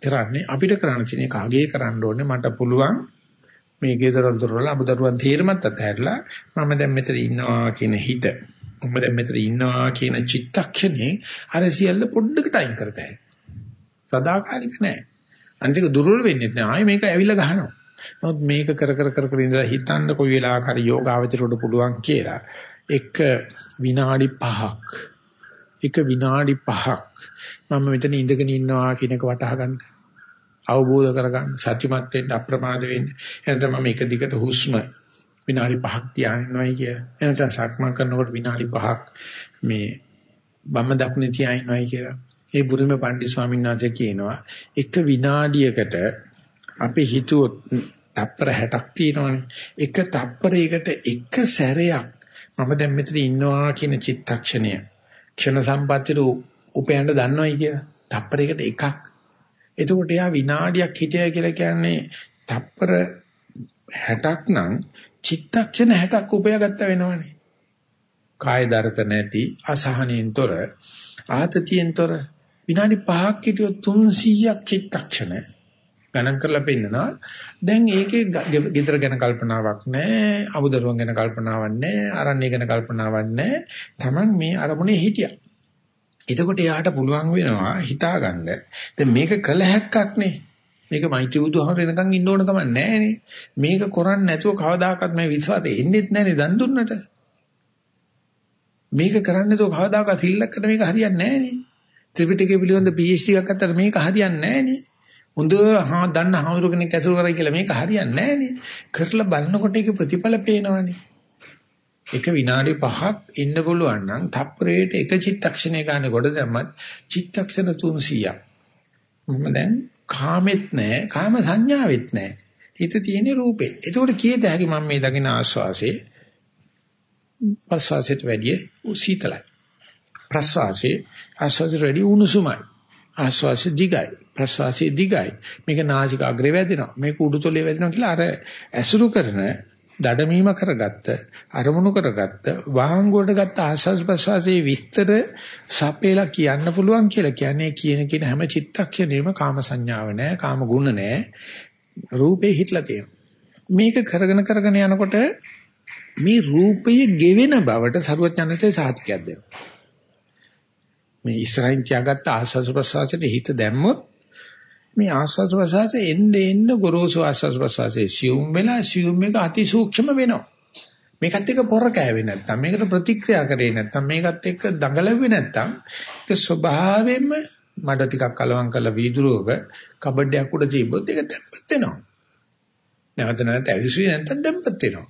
[SPEAKER 1] කරන්නේ අපිට කරන්න තියෙන කාගේ කරන්න ඕනේ මට පුළුවන් මේ ගෙදරල් දොරවල් අමුදරුවන් තීරමත් අතහැරලා මම දැන් මෙතන ඉන්නවා කියන හිත මම දැන් මෙතන ඉන්නවා කියන චිත්තක්ෂණේ අර සියල්ල පොඩ්ඩකට අයින් කරතයි. සදාකාලික නෑ. අනිතික දුර්වල වෙන්නේ නැහැ. ආයේ මේක ඇවිල්ලා ගහනවා. නමුත් මේක කර කර කර කර ඉඳලා හිතන්න කොයි වෙලාවක හරි යෝගාවචරයට පුළුවන් කියලා. එක විනාඩි 5ක් එක විනාඩි 5ක් මම මෙතන ඉඳගෙන ඉන්නවා කියන එක වටහා ගන්න. අවබෝධ කරගන්න සත්‍යමත් වෙන්න අප්‍රමාද වෙන්න. එහෙනම් මම එක දිගට හුස්ම විනාඩි 5ක් තියාගෙනනවායි කිය. එහෙනම් සක්මන් කරනකොට විනාඩි 5ක් මේ බම්ම දකුණේ තියාගෙනනවායි කියලා. ඒ බුරුමේ පණ්ඩිත ස්වාමීන් වහන්සේ කියනවා එක විනාඩියකට අපි හිතුවොත් තප්පර 60ක් තියෙනවනේ. එක තප්පරයකට එක සැරයක් මම දැන් මෙතන ඉන්නවා කියන චිත්තක්ෂණය. ක්ෂණ සම්පත්තියට උපයන්න දන්නවයි කියලා. තප්පරයකට එකක්. එතකොට එයා විනාඩියක් හිටියයි කියලා කියන්නේ තප්පර 60ක් නම් චිත්තක්ෂණ 60ක් උපයාගත්ත වෙනවනේ. කාය දරත නැති අසහනෙන්තර ආතතියෙන්තර විනාඩි 5ක් හිටියොත් 300ක් චිත්තක්ෂණ ගණන් කරලා පෙන්නනවා. දැන් ඒකේ ගෙදර ගැන කල්පනාවක් නැහැ, අමුදරුවන් ගැන කල්පනාවක් නැහැ, අරණ්‍ය ගැන කල්පනාවක් නැහැ. Taman මේ අරමුණේ හිටියා. එතකොට එයාට පුළුවන් වෙනවා හිතාගන්න. දැන් මේක කළ හැක්කක් නේ. මේක මෛත්‍රී බුදුහමර වෙනකන් ඉන්න ඕන කම නැහැ මේක කරන්නේ නැතුව කවදාකවත් මේ විශ්වාසෙ එන්නේත් නැහැ දන් දුන්නට. මේක කරන්නේ නැතුව කවදාකවත් සිල්ලක්කට මේක හරියන්නේ නැහැ නේ. ත්‍රිපිටකය පිළිබඳ PhD එකක් අත්තට මේක හරියන්නේ නැහැ නේ. හොඳ හා දන්න හාමුදුර කෙනෙක් ඇසුරු කරයි කියලා මේක හරියන්නේ නැහැ නේ. කරලා බලනකොට ඒක ප්‍රතිඵල පේනවනේ. එක විනාඩි 5ක් ඉන්න පුළුවන් නම් තප්පරයට එක චිත්තක්ෂණය ගන්න කොට දැම්මත් චිත්තක්ෂණ 300ක්. මම දැන් කාමෙත් නැහැ, කාම සංඥාවෙත් නැහැ. හිත තියෙන රූපේ. ඒකෝට කීයද හැකි මම මේ දකින ආස්වාසේ ප්‍රස්වාසයට වැඩිය සීතලයි. ප්‍රස්වාසයේ ආස්වාසයට වැඩිය උණුසුමයි. ආස්වාසය දිගයි. ප්‍රස්වාසය දිගයි. මේක නාසිකාග්‍රේ වැදෙනවා. මේක උඩුතොලේ වැදෙනවා කියලා අර ඇසුරු කරන දඩමීම කරගත්ත අරමුණු කරගත්ත වාහංගුවට ගත්ත ආස්වාස් ප්‍රස්වාසයේ විස්තර සපේලා කියන්න පුළුවන් කියලා කියන්නේ කියන කියන හැම චිත්තක්ෂණයෙම කාම සංඥාව නැහැ කාම ගුණ නැහැ රූපේ හිටලා තියෙනවා. මේක කරගෙන කරගෙන යනකොට මේ රූපයේ ගෙවෙන බවට සරුවඥාන්සේ සාහිත්‍යයක් දෙනවා. මේ ඉස්සරහින් තියාගත්ත ආස්වාස් ප්‍රසවාසයේ හිත දැම්මොත් මේ ආස්වාස් ප්‍රසවාසයේ එන්න එන්න ගොරෝසු ආස්වාස් ප්‍රසවාසයේ සියුම් වෙලා සියුම් එක අතිසූක්ෂම වෙනවා. මේකත් එක්ක පොර කෑවේ නැත්තම් මේකට ප්‍රතික්‍රියා කරේ නැත්තම් මේකත් එක්ක දඟලුවේ නැත්තම් ඒක ස්වභාවයෙන්ම මඩ ටිකක් කලවම් කරලා වීදුරුවක කබඩයක් උඩ තිබ්බොත් ඒක තැම්පත් වෙනවා. නැවත නැවත ඇවිස්සුවේ නැත්තම් තැම්පත් වෙනවා.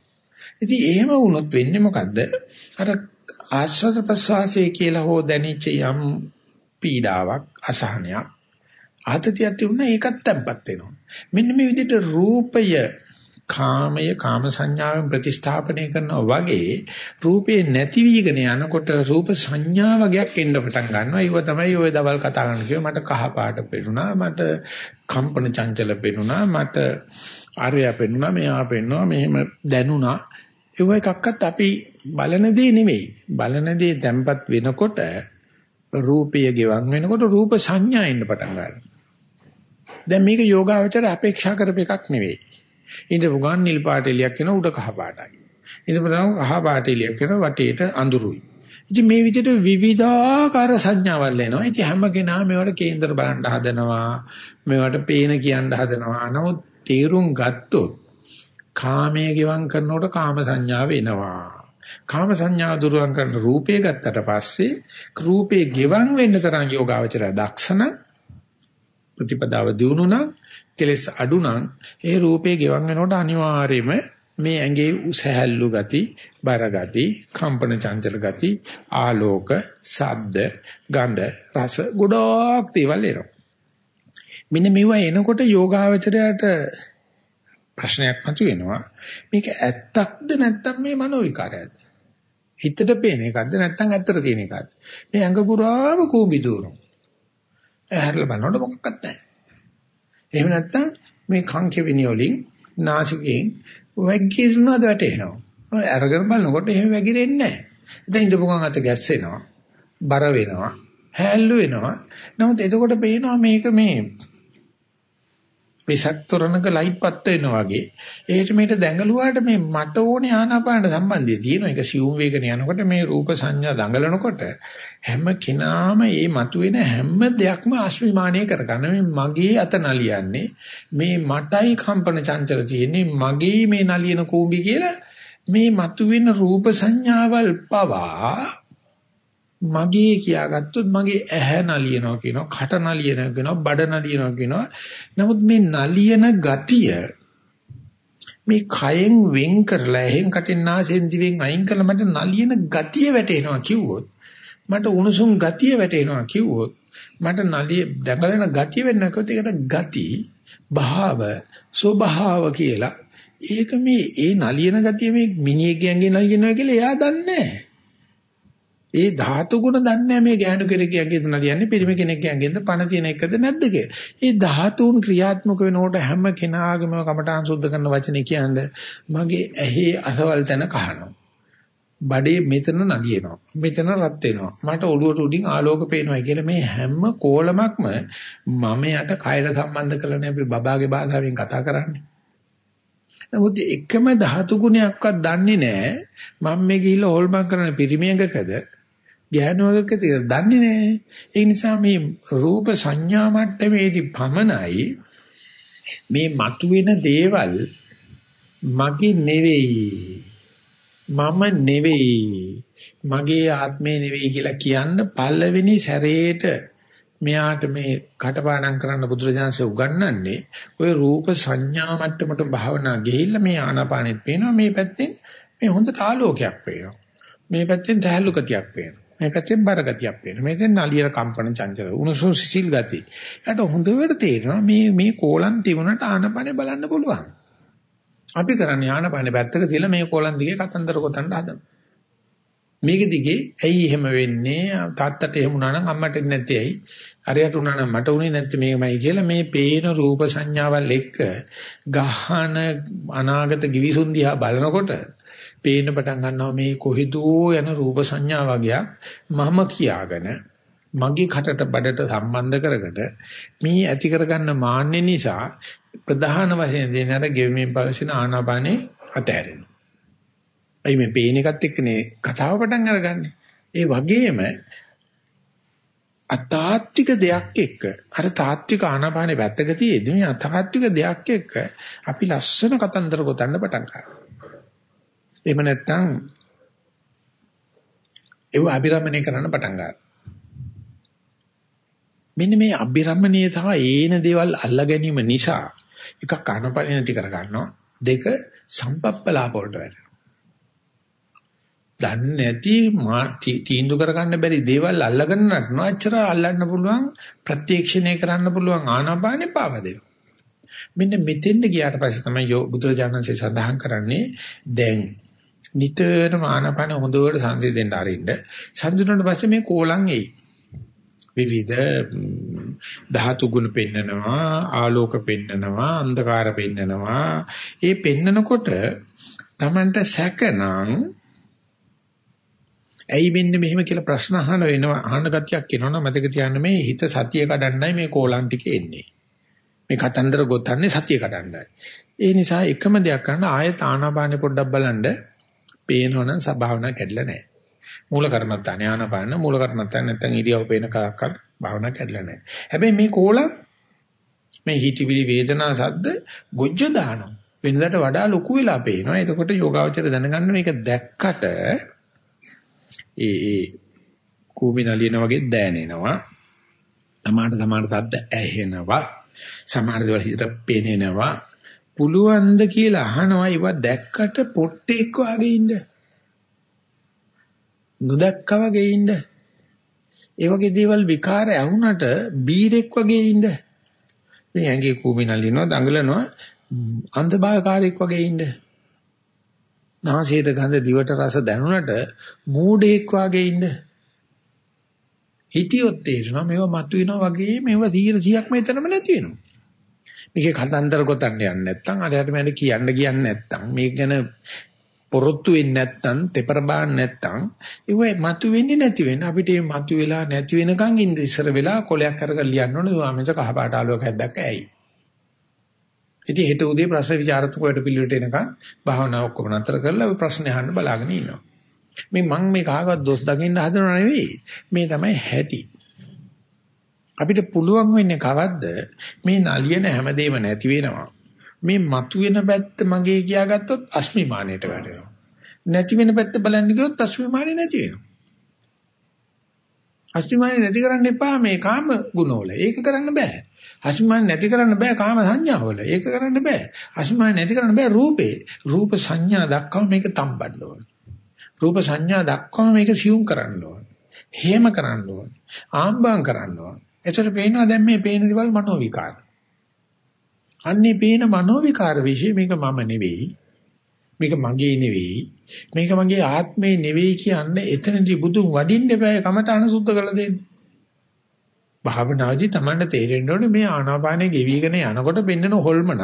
[SPEAKER 1] ඉතින් එහෙම වුණොත් වෙන්නේ මොකද්ද? අර ආස්වාද ප්‍රසවාසයේ කියලා හෝ දැනෙච්ච යම් පීඩාවක් අසහනයක් ආතතියක් තිබුණා ඒකත් තැම්පත් වෙනවා මෙන්න මේ විදිහට රූපය කාමය කාම සංඥාවෙන් ප්‍රතිස්ථාපනය කරනවා වගේ රූපේ නැති වීගෙන යනකොට රූප සංඥා වගේක් එන්න පටන් ගන්නවා. ඒව තමයි ඔය දවල් කතා කරන්න කිව්වේ. මට කහ පාට පෙනුණා, මට කම්පන චංචල පෙනුණා, මට ආර්ය පෙනුණා, මෙයා පෙනුණා, මෙහෙම දැනුණා. ඒව එකක්වත් අපි බලන දේ නෙමෙයි. බලන දේ තැම්පත් වෙනකොට රූපය ගෙවන් වෙනකොට රූප සංඥා එන්න පටන් ගන්නවා. දැන් මේක යෝගාවචර අපේක්ෂා කරප එකක් නෙවෙයි. ඉඳපු ගමන් නිල් පාට එලියක් වෙන උඩ කහ පාටයි. ඉඳපු ගමන් කහ පාට එලියක් වෙන වටේට අඳුරුයි. ඉතින් මේ විදිහට විවිධාකාර සංඥාවල් එනවා. ඉතින් හැම කෙනාම මේවට කේන්දර බලන්න හදනවා. මේවට පේන කියන්න හදනවා. නමුත් තීරුම් ගත්තොත් කාමයේ ගිවං කරනකොට කාම සංඥාව එනවා. කාම සංඥා දුරුවන් කරන රූපය ගත්තට පස්සේ රූපේ ගෙවන් වෙන්න තරම් යෝගාවචරය දක්ෂණ ප්‍රතිපදාව දිනු නම් කෙලස් අඩු නම් ඒ රූපේ ගෙවන් වෙනකොට අනිවාර්යයෙන්ම මේ ඇඟේ උසහැල්ලු ගති, බර ගති, කම්පන චංචල ගති, ආලෝක, ශබ්ද, ගන්ධ, රස ගොඩක් දේවල් එනවා. මෙන්න මේවා එනකොට යෝගාවචරයට ප්‍රශ්නයක් මතුවෙනවා. මේක ඇත්තක්ද නැත්නම් මේ මනෝ විකාරයක්ද? හිතට පේන එකක්ද නැත්නම් ඇත්තට තියෙන එකක්ද? මේ ඇඟ පුරාම කූඹි දුවනවා. ඇහැරලා බලනකොට මොකක්වත් නැහැ. එහෙම නැත්නම් මේ කංකේ විනියෝලින් නාසිකයෙන් වැගිරනවද වැටෙනවා. අරගෙන බලනකොට එහෙම වැගිරෙන්නේ නැහැ. දැන් ඉඳපු ගමන් අත ගැස්සෙනවා. බර වෙනවා. හැල්ලු වෙනවා. නමුත් එතකොට පේනවා මේක මේ විසක් තොරණක ලයිට් පත්ත වෙනවා වගේ. ඒකට මේට දැඟලුවාට මේ මට ඕනේ ආනාපාන සම්බන්ධය තියෙනවා. ඒක සියුම් වේගන යනකොට මේ රූප සංඥා දඟලනකොට හැම කෙනාම මේ මතුවෙන හැම දෙයක්ම අස්විමානීය කරගන්න. මේ මගේ අත නලියන්නේ මේ මටයි කම්පන චංචල තියෙන්නේ මගේ මේ නලියන කූඹි කියලා මේ මතුවෙන රූප සංඥාවල් පවා මගේ කියාගත්තොත් මගේ ඇහැ නලියනවා කියනවා කට නලියනවා කියනවා බඩ නලියනවා කියනවා. නමුත් මේ නලියන ගතිය මේ කයෙන් වෙන් කරලා එහෙන් කටින් නාසයෙන් දිවෙන් අයින් කරලා මට නලියන ගතිය වැටෙනවා කිව්වොත් මට උණුසුම් ගතිය වැටෙනවා කිව්වොත් මට නලිය දැඟලෙන ගතිය වෙන්න කිව්වොත් ඒකට ගති භාව ස්වභාව කියලා. ඒක මේ ඒ නලියන ගතිය මේ මිනිහෙක්ගෙන් නලියනවා කියලා එයා දන්නේ නැහැ. ඒ ධාතු ගුණ දන්නේ මේ ගෑනු කෙනෙක්ගෙන්ද නලියන්නේ පිරිමි කෙනෙක්ගෙන්ද පණ තියෙන එකද නැද්ද ඒ ධාතුන් ක්‍රියාත්මක වෙනකොට හැම කෙනාගේම කමඨාන් සුද්ධ කරන වචනේ කියන්නේ මගේ ඇහි අසවල් තැන කහනවා. බඩේ මෙතන නලියනවා. මෙතන රත් වෙනවා. මට ඔළුවට උඩින් ආලෝක පේනවා කියලා මේ හැම කෝලමක්ම මම යට කයර සම්බන්ධ කරලානේ අපි බබාගේ භාෂාවෙන් කතා කරන්නේ. නමුත් එකම ධාතු ගුණයක්වත් දන්නේ නැහැ. මම මේ ගිහිල්ලා හොල්මන් කරන පිරිමියකද ගැහණුවක තියෙන දන්නේ නැහැ. ඒ නිසා මේ රූප සංඥා මට්ටමේදී පමණයි මේ මතුවෙන දේවල් මගේ නෙවෙයි. මම නෙවෙයි. මගේ ආත්මේ නෙවෙයි කියලා කියන්න පළවෙනි සැරේට මෙයාට මේ කටපාඩම් කරන්න බුදුරජාන්සේ උගන්වන්නේ ওই රූප සංඥා මට්ටමට භාවනා ගිහිල්ලා මේ ආනාපානෙත් පේනවා මේ පැත්තෙන් මේ හොඳ ආලෝකයක් පේනවා මේ පැත්තෙන් තැහැල්ලු ගතියක් පේනවා මේ පැත්තෙන් බර ගතියක් පේනවා. මේකෙන් නලියන කම්පන චංචල උණුසුම් සිසිල් ගති. යට හොඳට තේරෙනවා මේ මේ කෝලම් තිබුණට ආනපනේ බලන්න පුළුවන්. අපි කරන්නේ ආනපනේ පැත්තක තියලා මේ කෝලම් දිගේ කතන්දර ගොතන්න හදනවා. මේක දිගේ ඇයි එහෙම වෙන්නේ? තාත්තට එහෙම වුණා නම් අම්මට නැත්තේ ඇයි? අරයට වුණා නම් මට උනේ නැත්තේ මේකමයි කියලා මේ පේන රූප සංඥාවල් එක්ක ගහන අනාගත givisun දිහා බලනකොට පේන්න පටන් ගන්නවා මේ කොහෙදෝ යන රූප සංඥා වගේක් මම කියාගෙන මගේ කටට බඩට සම්බන්ධ කරකට මේ ඇති කරගන්න මාන්නේ නිසා ප්‍රධාන වශයෙන් දෙන අර ගෙවමින් පවසින ආනාපානේ අතහැරෙනවා. අයි මේ පේන එකත් එක්කනේ කතාව පටන් අරගන්නේ. ඒ වගේම අතාත්වික දෙයක් එක්ක අර තාත්වික ආනාපානේ වැත්තක තියේදී මේ අතාත්වික දෙයක් එක්ක අපි ලස්සන කතන්දර ගොතන්න පටන් ගන්නවා. එහෙම නැත්නම් ඒව අභිරමණය කරන්න පටන් ගන්නවා. මෙන්න මේ අභිරමණය තමයි ඒන දේවල් අල්ලා ගැනීම නිසා එකක් කනපරිණ නැති කර ගන්නවා දෙක සම්පප්පලාප වලට වැටෙනවා. දන්නේ නැති තීන්දුව කරගන්න බැරි දේවල් අල්ලගෙන නටනවා. අච්චර අල්ලන්න පුළුවන් ප්‍රත්‍යක්ෂණය කරන්න පුළුවන් ආනාපානෙ පාව දෙනවා. මෙන්න මෙතෙන්ද ගියාට පස්සේ තමයි බුදුරජාණන්සේ සඳහන් කරන්නේ දැන් නිතරම ආනාපාන හොඳට සංසිඳෙන්න අරින්න. සංසිඳුණාට පස්සේ මේ කෝලං එයි. විවිධ ධාතු ගුණ පෙන්නනවා, ආලෝක පෙන්නනවා, අන්ධකාර පෙන්නනවා. ඒ පෙන්නකොට Tamanට සැකනම් ඇයි මෙන්න මෙහෙම කියලා ප්‍රශ්න අහන වෙනවා අහන ගතියක් එනවනම් මතක තියාගන්න මේ හිත සතිය කඩන්නයි මේ කෝලම් ටික එන්නේ. මේ කතන්දර ගොතන්නේ සතිය කඩන්නයි. ඒ නිසා එකම දෙයක් කරන්න ආයෙත් ආනාපානෙ පොඩ්ඩක් බලන්න පේනවනම් සබාවනා කැඩලා නැහැ. මූල කර්මත්තානේ ආනාපාන මූල කර්මත්තා නැත්නම් ඉරියව් පේන කාක්කක් භාවනා කැඩලා නැහැ. හැබැයි මේ කෝලම් මේ හිතවිලි වේදනා සද්ද ගොජ්ජ දානවා. වෙනදාට වඩා ලොකු වෙලා පේනවා. එතකොට යෝගාවචර දැනගන්න මේක දැක්කට ඒ ඒ කූඹි නලියන වගේ දැනෙනවා. සමාන සමාන සද්ද ඇහෙනවා. සමහර දේවල් හිතට පේනෙනවා. පුළුවන්ද කියලා අහනවා ඒව දැක්කට පොට්ටෙක් වගේ ඉන්න. නොදැක්කා වගේ ඉන්න. ඒ වගේ දේවල් විකාර ඇහුනට බීරෙක් වගේ ඉන්න. මේ ඇඟේ කූඹි නලියනවා දඟලනවා අන්ධභාවකාරයෙක් වගේ ඉන්න. නාසයට ගඳ දිවට රස දැනුණට මූඩෙක් වගේ ඉන්න. හිතියොත් තේරෙනවා මේව මතුවෙනවා වගේ මේව 100ක් මෙතනම නැති වෙනවා. මේකේ කතන්දර ගොතන්න යන්නේ නැත්නම් අරයට මම කියන්න කියන්නේ නැත්නම් මේක ගැන පොරොත්තු වෙන්නේ නැත්නම් තෙපර බාන්න නැත්නම් ඒව මතුවෙන්නේ නැති වෙන අපිට මේ මතුවෙලා නැති වෙනකන් ඉඳ ඉස්සර වෙලා කොලයක් අරගෙන ලියන්න ඕනේ ස්වාමීන් වහන්සේ කහපාට ආලෝකයක් දැක්ක ඇයි ඉතින් හෙට උදේ ප්‍රශ්න විචාරතුක වැඩ පිළිවෙලට එනකන් භාවනාව ඔක්කොම නතර කරලා ඔය ප්‍රශ්න අහන්න බලාගෙන ඉන්නවා. මේ මං මේ කාගවත් දොස් දකින්න හදනව නෙවෙයි. මේ තමයි හැටි. අපිට පුළුවන් වෙන්නේ කවද්ද මේ නලියන හැමදේම නැති වෙනවා. මේ මතුවෙන පැත්ත මගේ කියාගත්තොත් අස්මිමානයට වැටෙනවා. නැති වෙන පැත්ත බලන්න ගියොත් අස්මිමානෙ නැති වෙනවා. අස්මිමානෙ නැති කරන්න එපා මේ කාම ගුණවල. ඒක කරන්න බෑ. අසුමාන නැති කරන්න බෑ කාම සංඥාවල. ඒක කරන්න බෑ. අසුමාන නැති කරන්න බෑ රූපේ. රූප සංඥා දක්වම මේක තම්බන්න ඕන. රූප සංඥා දක්වම මේක සියුම් කරන්න ඕන. හේම කරන්න ඕන. ආම්බම් කරන්න ඕන. එතකොට පේනවා දැන් මේ පේන දේවල් මනෝ විකාර. අන්නේ පේන මනෝ විකාර વિશે මේක මම නෙවෙයි. මේක මගේ නෙවෙයි. මේක මගේ ආත්මේ නෙවෙයි කියන්නේ එතනදී බුදුන් වඩින්න බෑ කමඨාන සුද්ධ කරලා දෙන්නේ. භාවනාදී Tamanne තේරෙන්න ඕනේ මේ ආනාපානෙ ගෙවිගෙන යනකොට පෙන්නන හොල්මනක්.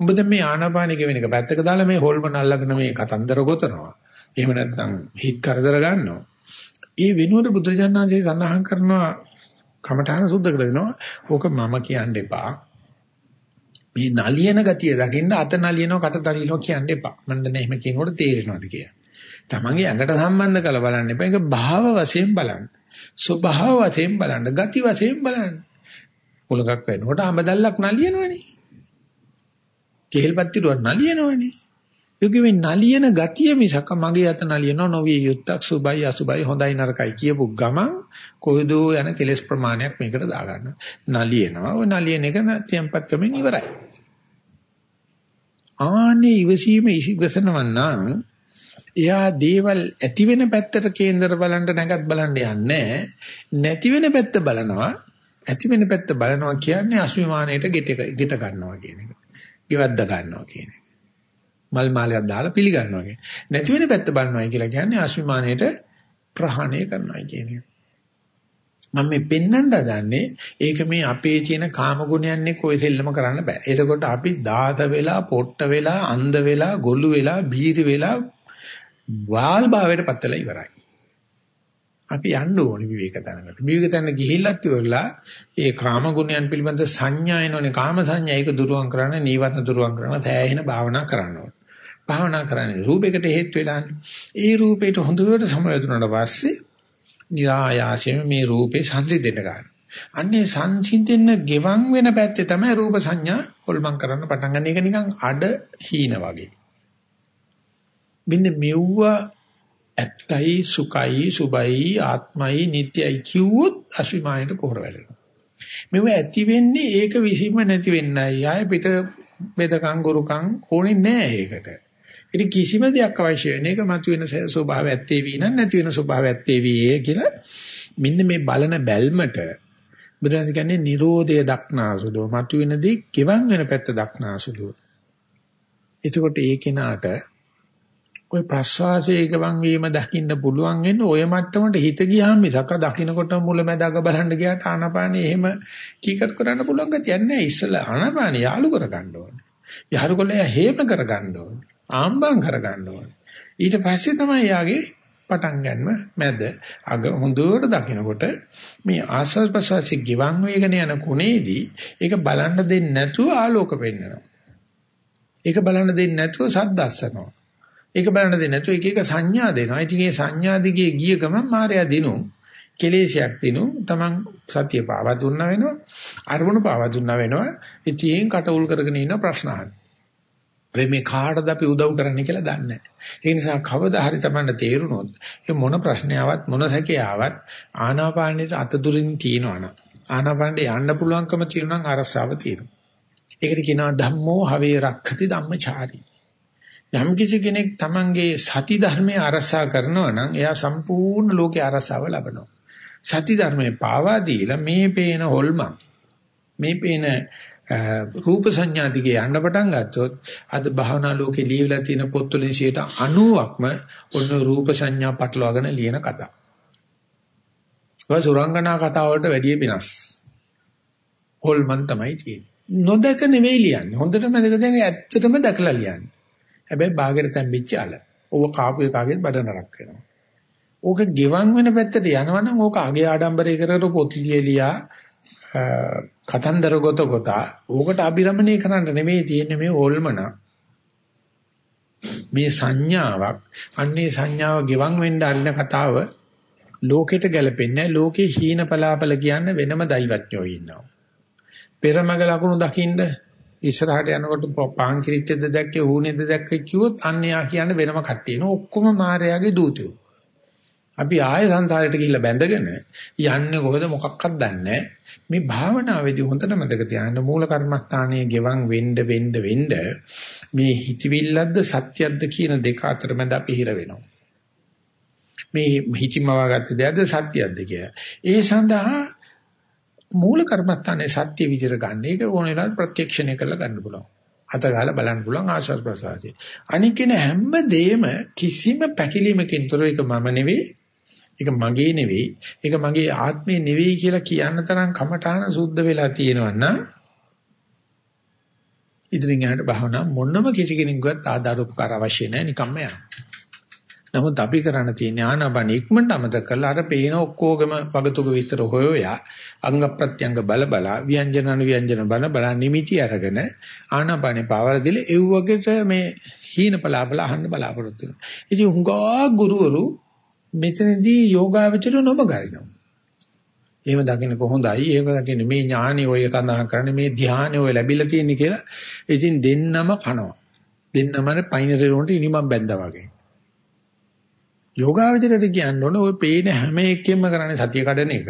[SPEAKER 1] උඹ දැන් මේ ආනාපානෙ ගෙවෙන එක පැත්තක දාලා මේ හොල්මන අල්ලගෙන මේ කතන්දර ගොතනවා. එහෙම නැත්නම් හිත කරදර ගන්නවා. ඒ වෙනුවට බුදුරජාණන්සේ සඳහන් කරනවා කමඨාන සුද්ධ කර දෙනවා. ඕක මම කියන්න එපා. මේ නලියන ගතිය දකින්න අත නලියනවා කට දලිනවා කියන්න එපා. මම දැන් එහෙම කියනකොට තේරෙනවද කියලා. තමන්ගේ ඇඟට සම්බන්ධ කරලා බලන්න එපා. ඒක භාව වශයෙන් බලන්න. ස්වභාව වශයෙන් බලන්න, ගති වශයෙන් බලන්න. පොලකක් වෙනකොට අඹදල්ලක් නලියනවනේ. කෙහෙල්පත්තිරුවක් නලියනවනේ. යෝගෙ නලියන ගතිය මිසක මගේ අත නලියනව නොවිය යුත්තක් සුබයි අසුබයි හොඳයි නරකයි කියපු ගමන් කොහොදෝ යන කෙලෙස් ප්‍රමාණයක් මේකට දාගන්න. නලියනවා. ඔය නලියන එක තියම්පත් කමෙන් ඉවරයි. ආනේ ඉවසීම ඉවසනවා නම් එයා දේවල් ඇති වෙන පැත්තට කේන්දර බලන්න නැගත් බලන්න යන්නේ නැති වෙන පැත්ත බලනවා ඇති වෙන පැත්ත බලනවා කියන්නේ අස්විමානයට ගෙට ගෙට ගන්නවා කියන එක. ගෙවද්ද ගන්නවා කියන එක. මල් මාලයක් දාලා පිළිගන්නවා කියන. නැති වෙන පැත්ත බලනවා කියලා කියන්නේ අස්විමානයට ප්‍රහාණය කරනවා කියන එක. මම මේ පෙන්වන්න හදන්නේ ඒක මේ අපේ තියෙන කාම ගුණයන්නේ කොයි දෙල්ලම කරන්න බෑ. එතකොට අපි දාත වෙලා, පොට්ට වෙලා, අන්ධ වෙලා, ගොළු වෙලා, බීරි වෙලා වාල් භාවයට පත් වෙලා ඉවරයි. අපි යන්න ඕනේ විවේක තැනකට. විවේක තැන ගිහිල්ලත් ඉවරලා ඒ කාම ගුණයන් පිළිබඳ සංඥා එනෝනේ කාම සංඥා ඒක දුරුවන් කරන්න, නීවරණ දුරුවන් කරන්න, තෑහෙන භාවනා කරන්න ඕනේ. භාවනා කරන්නේ රූපයකට හේතු වෙලානේ. ඒ රූපේට හොඳට සමවැදුනට පස්සේ નિરાයාසයෙන් මේ රූපේ සංසිඳෙන්න ගන්න. අන්නේ සංසිඳෙන්න ගෙවන් වෙන පැත්තේ තමයි රූප සංඥා හොල්මන් කරන්න පටන් ගන්න. ඒක නිකන් අඩ හීන වගේ. මෙන්න මෙව්ව ඇත්තයි සුඛයි සුබයි ආත්මයි නිට්ටයයි කිව්වොත් අසීමානයට පොහොර වැටෙනවා. මෙව ඇති වෙන්නේ ඒක විසීම නැති වෙන්නයි. ආය පිට බෙදකම් ගුරුකම් ඕනේ නෑ ඒකට. ඉතින් කිසිම දෙයක් අවශ්‍ය වෙන්නේ ඒක මතුවෙන ස්වභාවය ඇත්තේ වී නැති වෙන ස්වභාවය ඇත්තේ වී කියලා මෙන්න මේ බලන බැල්මට බුදුන් කියන්නේ Nirodhe දක්නාසුලු. මතුවෙනදී ගෙවන් වෙන පැත්ත දක්නාසුලු. එතකොට ඒ කෙනාට ඔය ප්‍රස්වාසයේ ගවන් වීම දකින්න පුළුවන් වෙන්නේ ඔය මට්ටමට හිත ගියාම මිසක දකින්නකොට මුලැමැදාක බලන්න ගියාට ආනාපානෙ එහෙම කීකත් කරන්න පුළුවන් ගතියක් නැහැ. ඉස්සලා ආනාපානෙ යාලු කරගන්න ඕනේ. යාලු කළා හේම කරගන්න ඕනේ. ආම්බම් කරගන්න ඕනේ. ඊට පස්සේ තමයි යාගේ පටන් ගන්නම මැද අග හොඳට දකිනකොට මේ ආස්වාද ප්‍රසවාසයේ ගිවන් වේගන යන කුණේදී ඒක බලන්න දෙන්නේ නැතුව ආලෝක වෙන්නනවා. ඒක බලන්න දෙන්නේ නැතුව සද්දස්සනවා. ඒක බලන්න දෙන්නේ නැතුව එක එක සංඥා දෙනවා. ඉතින් මේ සංඥා දිගේ ගිය ගමන් මායя දිනු කෙලේශයක් දිනු තමන් සතිය පාවා දුන්නා වෙනවා. අරමුණු පාවා දුන්නා වෙනවා. ඉතින් කට උල් කරගෙන ඉන්න ප්‍රශ්න අහනවා. වෙයි මේ කාටද අපි උදව් කරන්නේ කියලා දන්නේ නැහැ. ඒ නිසා කවදා හරි Tamanට තේරුණොත් මේ මොන ප්‍රශ්නයාවත් මොන සැකයාවත් ආනාපානෙට අත දුරින් තියනවනම් ආනාපානෙට යන්න පුළුවන්කම තියෙනවා නම් අරසාව තියෙනවා. ඒකට කියනවා ධම්මෝ හවේ රක්ඛති ධම්මචාරී. යම් කිසි කෙනෙක් Tamanගේ සති ධර්මයේ අරසා කරනවා නම් එයා සම්පූර්ණ ලෝකේ අරසාව ලබනවා. සති ධර්මයේ පාවා දීලා මේ පේන හොල්මන් මේ පේන රූප සංඥා දිගේ යන්න පටන් ගත්තොත් අද භාවනා ලෝකේ ලියවිලා තියෙන පොත්වලින් 90%ක්ම ඔන්න රූප සංඥා පටලවාගෙන ලියන කතා. ඔය සුරංගනා කතා වලට වැඩිය වෙනස්. හොල්මන් තමයි තියෙන්නේ. නොදක නෙවෙයි ලියන්නේ. හොඳටම දැක දැන ඇත්තටම දැකලා ලියන්නේ. හැබැයි බාගෙට තැම්පිච්ච අල. ඕක කාපු එකාගෙත් බඩ නරක් වෙනවා. ඕක ගෙවන් වෙන පැත්තට යනවනම් ඕක අගේ ආඩම්බරේ කරලා පොත් ලියලියා කතන්දර ගොත ගොතා ඕකට අබිරමණය කරන්න නෙමෙයි තියෙන්නේ මේ ඕල්මන. මේ සංඥාවක් අන්නේ සංඥාව ගෙවන් වෙන්න අරින කතාව ලෝකෙට ගැලපෙන්නේ ලෝකේ හීන පලාපල කියන්න වෙනම දෛවඥයෝ ඉන්නවා. පෙරමග ලකුණු දකින්න ඉස්සරහට යනකොට පාන් කිරිච්චෙද දැක්කේ ඌනේද දැක්කේ කිව්වොත් අන්‍යයා කියන්න වෙනම කට්ටියන ඔක්කොම මායාවේ දූතයෝ. අපි ආය සංසාරයට ගිහිල්ලා බැඳගෙන යන්නේ කොහෙද මොකක්වත් දන්නේ මේ භාවනාවේදී හොඳට මතක තියාගන්න මූල කර්මස්ථානයේ ගෙවන් වෙන්න වෙන්න වෙන්න මේ හිතවිල්ලක්ද සත්‍යයක්ද කියන දෙක අතර මැද අපි හිර වෙනවා. මේ හිතිමවාගත්ත දෙයක්ද සත්‍යයක්ද කියලා. ඒ සඳහා මූල කර්මස්ථානයේ සත්‍ය විදිහට ගන්න එක ඕන වෙලාවට ප්‍රත්‍යක්ෂණය කරලා ගන්න පුළුවන්. අත ගාලා බලන්න පුළුවන් ආශාර ප්‍රසවාසය අනිකේන හැම දෙයක්ම කිසිම පැකිලීමකින් තොර එක මම නෙවෙයි. ඒක මගේ නෙවෙයි. ඒක මගේ ආත්මේ නෙවෙයි කියලා කියන්න තරම් කමඨාන සුද්ධ වෙලා තියෙනවා නම් ඉදිරින් යහට භාවනා මොනම කිසි කෙනෙකුට ආධාර උපකාර අවශ්‍ය නැහැ නිකම්ම යන්න. නමුත් අපි කරන්න තියෙන්නේ ආනාපාන ඉක්මනට අමතක කරලා අර පේන ඔක්කොගම වගතුග විතර හොයෝයා අංග ප්‍රත්‍යංග බල බල ව්‍යංජන අනු ව්‍යංජන බල බල නිමිටි අරගෙන ආනාපානේ පාවල දිල එව් වගේට මේ හීන බලාබල අහන්න බලාපොරොත්තු වෙනවා. ඉතින් හුඟා ගුරුවරු මෙතනදී යෝගාවචර නොබගරිනවා. එහෙම දකින්න කොහොඳයි. එහෙම දකින්න මේ ඥානෙ ඔය සඳහන් කරන්නේ මේ ධානය ඔය ලැබිලා තියෙන්නේ කියලා. ඉතින් දෙන්නම කනවා. දෙන්නම පයින්රේ උන්ට ඉනිමම් බැඳා වගේ. යෝගාවචරයට කියන්න ඕන ඔය පේන හැම එකෙම කරන්නේ සතිය කඩන එක.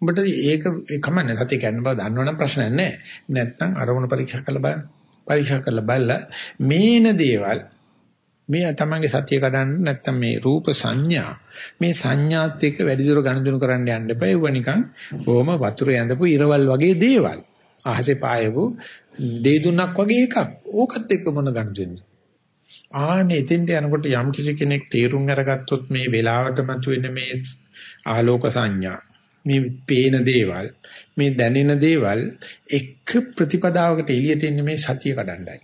[SPEAKER 1] උඹට ඒක කමන්නේ සතිය ගන්න බව දන්නවනම් ප්‍රශ්නයක් නැහැ. නැත්තම් අරමුණ පරීක්ෂා කරලා බලන්න. පරීක්ෂා කරලා බලලා මේන දේවල් මේ තමන්ගේ සතිය කඩන්න නැත්තම් මේ රූප සංඥා මේ සංඥාත් එක්ක වැඩි දුර ගණදුණු කරන්න යන්න එපා. ඒව නිකන් බොහොම වතුර ඇඳපු ඉරවල් වගේ දේවල්. අහසේ පායපු දෙදුනක් වගේ එකක්. ඕකත් එක්ක මොන ගණදුන්නේ ආනේ එතෙන්ට යනකොට යම් කිසි කෙනෙක් තීරුම් අරගත්තොත් මේ වෙලාවට මතුවෙන මේ ආලෝක සංඥා මේ පේන දේවල් මේ දැනෙන දේවල් එක්ක ප්‍රතිපදාවකට එළියට එන්නේ මේ සතිය කඩන්නයි.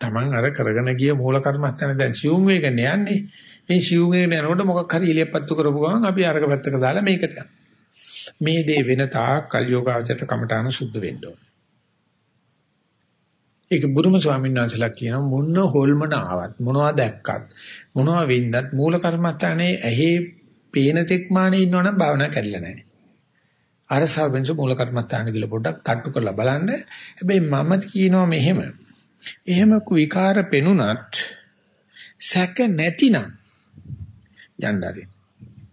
[SPEAKER 1] Taman අර කරගෙන ගිය මූල කර්මස්ථානේ දැන් සිවුම් වේගන යන්නේ. මේ සිවුම් වේගන යනකොට මොකක් හරි ඉලියපත්තු කරපු ගමන් අපි අරක පැත්තක දාලා මේකට යනවා. මේ දේ වෙන තාක් කල්යෝගාචරයට කමඨාන සුද්ධ වෙන්න ඕන. ඒක බුදුම ස්වාමීන් වහන්සේලා කියන මොන හොල්මන ආවත් මොනවා දැක්කත් මොනවා වින්දත් මූල කර්මස්ථානේ ඇහි පේන තෙක්මානේ ඉන්නවනම් භාවනා කරලා නැහැ. අරසාවෙන්ස මූල කර්මස්ථාන කියලා පොඩ්ඩක් තට්ටු කරලා බලන්න. හැබැයි මම කියනවා මෙහෙම එහෙම විකාර පෙනුනත් සැක නැතිනම් යන්නරි.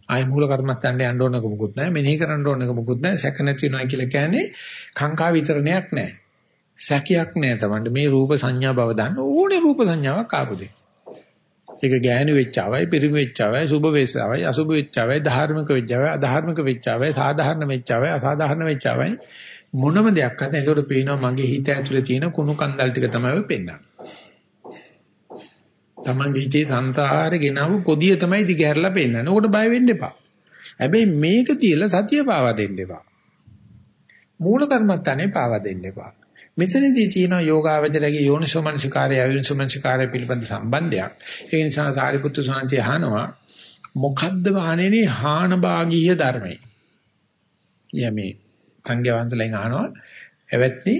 [SPEAKER 1] ආයි මූල කර්මත්තන්ට යන්න ඕනක මොකුත් නැහැ. මෙනෙහි කරන්න ඕනක මොකුත් නැහැ. සැක නැති වෙනවා කියලා කියන්නේ කාංකා විතරණයක් නැහැ. සැකයක් නැහැ තමන්ට මේ රූප සංඥා බව දාන්න ඕනේ රූප සංඥාවක් ආපු දෙයක්. ඒක ගෑනු වෙච්චවයි, පිරිමි වෙච්චවයි, සුභ වෙච්චවයි, අසුභ වෙච්චවයි, ධාර්මික වෙච්චවයි, අධාර්මික වෙච්චවයි, සාධාරණ වෙච්චවයි, අසාධාරණ වෙච්චවයි මොනම දෙයක් අත ඒකට පේනවා මගේ හිත ඇතුලේ තියෙන කුණු කන්දල් ටික තමයි ඔය පෙන්වන්නේ. තමන්ගේ හිතේ සංතාරේ ගෙනව පොදිය තමයි දිගහැරලා පෙන්වන්නේ. උකට බය වෙන්න එපා. හැබැයි මේක තියලා සතිය පාවා දෙන්න එපා. මූල කර්මත්තානේ පාවා දෙන්න එපා. මෙතනදී තියෙනවා යෝගාවචරයේ යෝනිසෝමනසිකාරය අයෝනිසෝමනසිකාරය පිළිබඳ සම්බන්ධයක්. ඒ නිසා සාරිපුත්තු සාන්ති අහනවා මොකද්ද වහන්නේ හාන භාගීය ධර්මයි. යමේ සංඝවන්තලෙන් අහනවා එවත්නි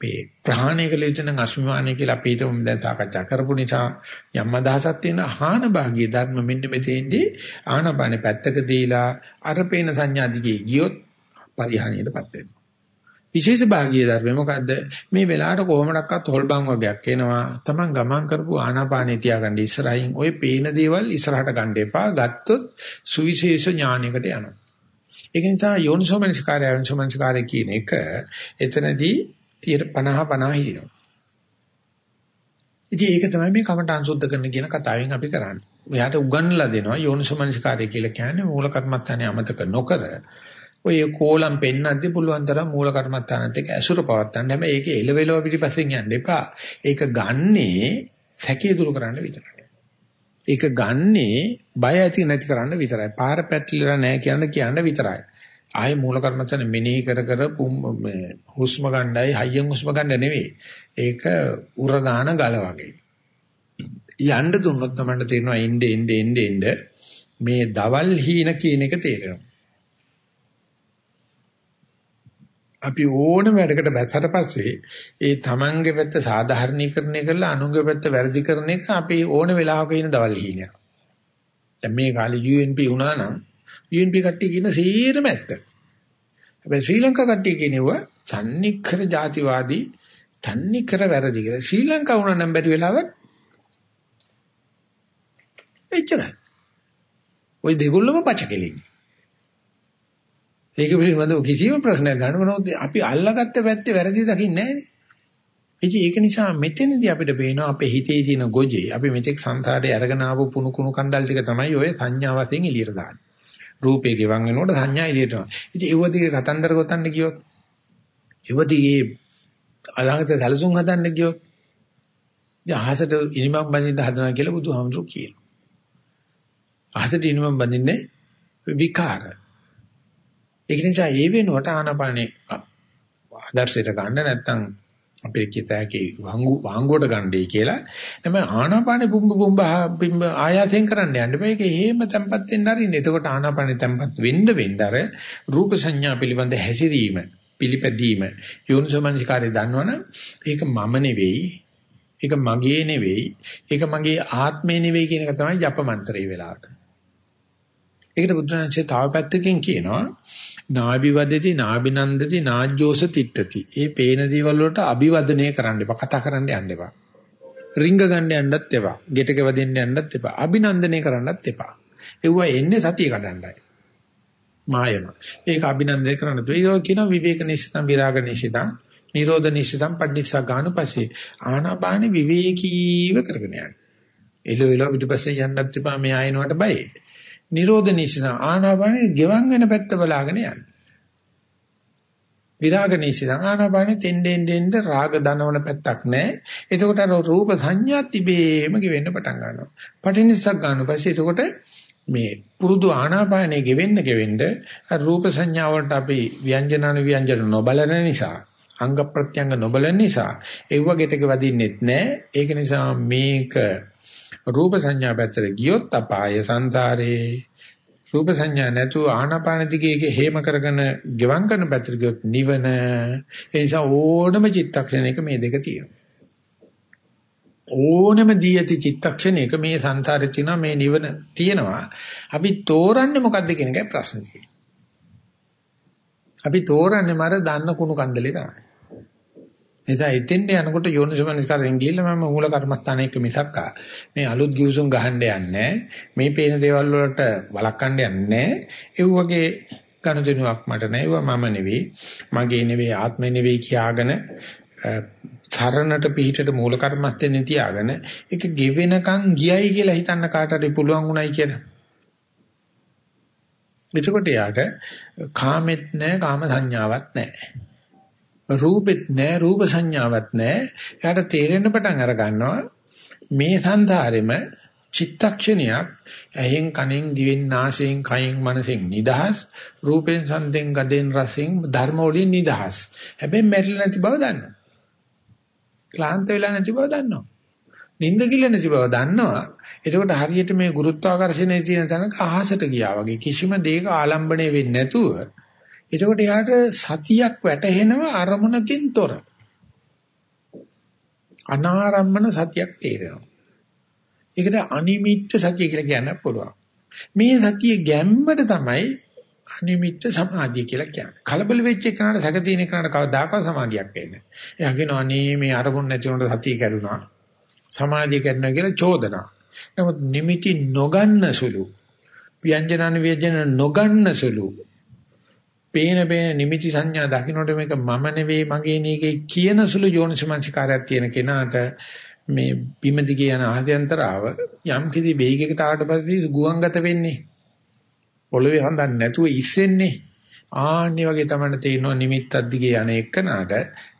[SPEAKER 1] මේ ප්‍රහාණය කළ යුතු නම් අසුමානිය කියලා අපි හිතමු දැන් සාකච්ඡා කරපු නිසා යම් අදහසක් තියෙන ආහන භාගීය ධර්ම මෙන්න මෙතෙන්දී ආනපානේ පැත්තක දීලා අරපේන සංඥා දිගේ ගියොත් පරිහානියටපත් වෙනවා. විශේෂ භාගීය ධර්ම මොකද්ද? මේ වෙලාවට කොහොමඩක්වත් හොල්බන් වගේක් එනවා. Taman ගමන් කරපු ආනාපානේ තියාගන්න ඉස්සරහින් ওই පේන දේවල් ඉස්සරහට ගන්න එපා. ගත්තොත් සුවිශේෂ ඥානයකට යනවා. ඒක නිසා යෝනිසෝමනසිකාරය යෝනිසෝමනසිකාරය කියන එක එතනදී 50 50 හිටිනවා. ඉතින් ඒක තමයි මේ කමඨාන් සුද්ධ කරන කියන කතාවෙන් අපි කරන්නේ. එයාට උගන්වලා දෙනවා යෝනිසෝමනසිකාරය කියලා කියන්නේ මූල කර්මත්තානේ අමතක නොකර ඔය කෝලම් පෙන්නද්දි පුළුවන් තරම් මූල කර්මත්තානත් එක්ක ඇසුර පවත්තන්න. හැබැයි ඒකේ එලවෙලව පිටිපස්සෙන් යන්න එපා. ඒක ගන්නේ සැකේ දුරු කරන්න විතරයි. ඒක ගන්නේ බය ඇති නැති කරන්න විතරයි. පාර පැටලිලා නැහැ කියන කියන්න විතරයි. ආයේ මූල කර්මත්තන මෙනෙහි කර කර හුස්ම ගන්නයි හයියෙන් හුස්ම ගන්න නෙවෙයි. ඒක උරගාන ගල වගේ. යන්න දුන්නොත් තමයි තේරෙනවා එnde එnde එnde එnde මේ දවල් හීන කියන එක තේරෙනවා. අපි ඕනම වැඩකට බැස්සට පස්සේ ඒ තමන්ගේ පැත්ත සාධාරණීකරණය කරලා අනුන්ගේ පැත්ත වැරදි කරන එක අපි ඕන වෙලාවක ඉන්න දවල් හිණයක්. දැන් මේ කාලේ UNP වුණා නම් UNP කට්ටිය කියන සීරම ඇත්ත. හැබැයි ශ්‍රී ලංකා කට්ටිය කියනව තන්නිකර ಜಾතිවාදී තන්නිකර වැරදි කියලා. ශ්‍රී ලංකා වුණා නම් බැරි වෙලාවත් එච්චරයි. ওই දෙගොල්ලම පචකෙලින්නේ. ඒක පිළිබඳව කිසිම ප්‍රශ්නයක් ගන්න මොනවද අපි අල්ලගත්ත පැත්තේ වැරදි දකින්නේ නැහැ නේ. ඒක නිසා මෙතනදී අපිට පේනවා අපේ හිතේ තියෙන ගොජේ අපි මෙතෙක් සංසාරේ අරගෙන ආපු පුණු කුණු කන්දල් ටික තමයි ඔය සංඥා වශයෙන් එළියට දාන්නේ. රූපේ ගෙවන් වෙනකොට සංඥා එළියට යනවා. ඉතින් ඒව දිගේ කතන්දර ගොතන්න ගියොත් ඒව දිගේ අලංගත සැලසුම් හදන්න ගියොත් ඉතින් අහසට ඉනිමක් බඳින්න හදනවා කියලා බුදුහාමුදුරු කියනවා. අහසට ඉනිමක් බඳින්නේ විකාර. ඒක නිසා ඒ වෙනුවට ආනාපානේ ආදර්ශයට ගන්න නැත්නම් අපේ කිතෑකේ වංගු වංගුවට ගන්නයි කියලා එම ආනාපානේ පුම්බ පුම්බ පිම්බ ආයතෙන් කරන්න යන්න බෑ ඒක හේම තැම්පත් වෙන්න අරින්න. එතකොට ආනාපානේ තැම්පත් වෙන්න වෙන්න අර රූප සංඥා පිළිබඳ හැසිරීම පිළිපැදීම යෝනිසමනසිකාරය දන්නවනම් ඒක මම නෙවෙයි ඒක මගේ නෙවෙයි ඒක මගේ ආත්මේ නෙවෙයි කියන එක තමයි ජප මන්ත්‍රයේ වෙලාවට. ඒකට බුදුරජාණන්සේ තව පැත්තකින් කියනවා නාභි වදති නාභිනන්දති නාජ්ජෝස තිට්ඨති. ඒ පේන දේවල් වලට අභිවදනය කරන්න එපා. කතා කරන්න යන්න එපා. රිංග ගන්න යන්නත් එපා. ගෙටක වදින්න යන්නත් එපා. අභිනන්දනය කරන්නත් එපා. ඒවා එන්නේ සතිය කඩන්නයි. මායම. ඒක අභිනන්දනය කරන්න දුයි. ඒක කියන විවේක නිසිතම් විරාග නිසිතම් නිරෝධ නිසිතම් පඩිස්සා ගානුපසේ ආනාපාන විවේකීව කරගෙන යන්න. එළෝ එළෝ පිටපස්සේ යන්නත් එපා මේ ආයනවට බයයි. නිරෝධ නිසන ආනාපානෙ ගෙවන් වෙන පැත්ත බලාගෙන යන්න. විරාග නිසන ආනාපානෙ තෙන්ඩෙන් දෙන්න රාග දනවන පැත්තක් නැහැ. එතකොට අර රූප සංඥා තිබේම ගෙවෙන්න පටන් ගන්නවා. පටිනිස්සක් ගන්න පස්සේ එතකොට මේ පුරුදු ආනාපානෙ ගෙවෙන්න ගෙවෙන්න රූප සංඥා වලට අපි ව්‍යංජනන ව්‍යංජන නොබලන නිසා අංග ප්‍රත්‍යංග නොබලන නිසා ඒ වගේටක වදින්නෙත් නැහැ. ඒක නිසා මේක රූප සංඥා පැත්තට ගියොත් අපාය සංසාරේ. රූප සංඥා නැතුව ආනාපාන දිගේ හේම කරගෙන ගෙවම් කරන පැත්තට ගියොත් නිවන. ඒ නිසා ඕනම චිත්තක්ෂණයක මේ දෙක තියෙනවා. ඕනම දී ඇති චිත්තක්ෂණයක මේ සංසාරේ තියෙනවා මේ නිවන තියෙනවා. අපි තෝරන්නේ මොකද්ද කියන එකයි ප්‍රශ්නේ තියෙන්නේ. අපි තෝරන්නේ මර දන්න කුණු කන්දලේ තමයි. නිසා එතෙන්ට යනකොට යෝනිසමනස්කාරයෙන් ගිහිල්ලා මම මූල කර්මස්ථානයක මිසක් මේ අලුත් ගිවිසුම් ගහන්න යන්නේ මේ පේන දේවල් වලට වළක්වන්න යන්නේ ඒ වගේ ගනුදෙනුවක් මට නැව මම නෙවෙයි මගේ නෙවෙයි ආත්මෙ නෙවෙයි කියාගෙන තරණට පිහිටට මූල කර්මස්තෙන්නේ තියාගෙන ඒක ගෙවෙනකන් ගියයි කියලා හිතන්න කාට හරි පුළුවන් උනායි කියලා. එතකොට යාට කාමෙත් නැහැ කාම සංඥාවක් නැහැ. රූපෙත් නැහැ රූප සංඥාවක් නැහැ. යාට තේරෙන්න පටන් අර ගන්නවා මේ සංසාරෙම චිත්තක්ෂණයක් ඇහෙන් කනෙන් දිවෙන් නාසයෙන් කයෙන් මනසෙන් නිදහස් රූපෙන් සන්දෙන් ගදෙන් රසෙන් ධර්ම වලින් නිදහස්. හැබැයි මැරිලා නැති බව දන්නවා. ක්ලාන්ත වෙලා නැති බව දන්නවා. නිින්ද කිල්ල නැති බව දන්නවා. එතකොට හරියට මේ ගුරුත්වාකර්ෂණයේ තියෙන තැනක අහසට ගියා වගේ. කිසිම දෙයක ආලම්බණය වෙන්නේ නැතුව එතකොට යාට සතියක් වැටහෙනව අරමුණකින් තොර අනාරම්මන සතියක් තේරෙනවා ඒකට අනිමිත්ත සතිය කියලා කියන්න පුළුවන්. මේ සතිය ගැම්මට තමයි අනිමිත්ත සමාධිය කියලා කියන්නේ. කලබල වෙච්ච එකනට සැක තියෙන එකනට කවදාකවත් සමාධියක් එන්නේ නැහැ. එයා කියනවා අනේ මේ අරමුණ නැති උනට සතිය කැඩුනා. සමාධිය කැඩුනා කියලා චෝදනා. නමුත් නිමිති නොගන්න සුළු ව්‍යංජනන ව්‍යංජන නොගන්න සුළු පේන පේන නිමිති සංඥා දකින්නට මේක මම නෙවෙයි මගේ නෙගේ කියන සුළු යෝනිසමංසිකාරයක් තියෙන කෙනාට මේ බිම දිගේ යන ආහදයන්තරාව යම් කිසි වේගයකට ආවට පස්සේ ගුවන්ගත වෙන්නේ. පොළවේ හඳන්නේ නැතුව ඉස්සෙන්නේ. ආන්නේ වගේ තමයි තේරෙනවා නිමිත්තක් දිගේ යන එකනට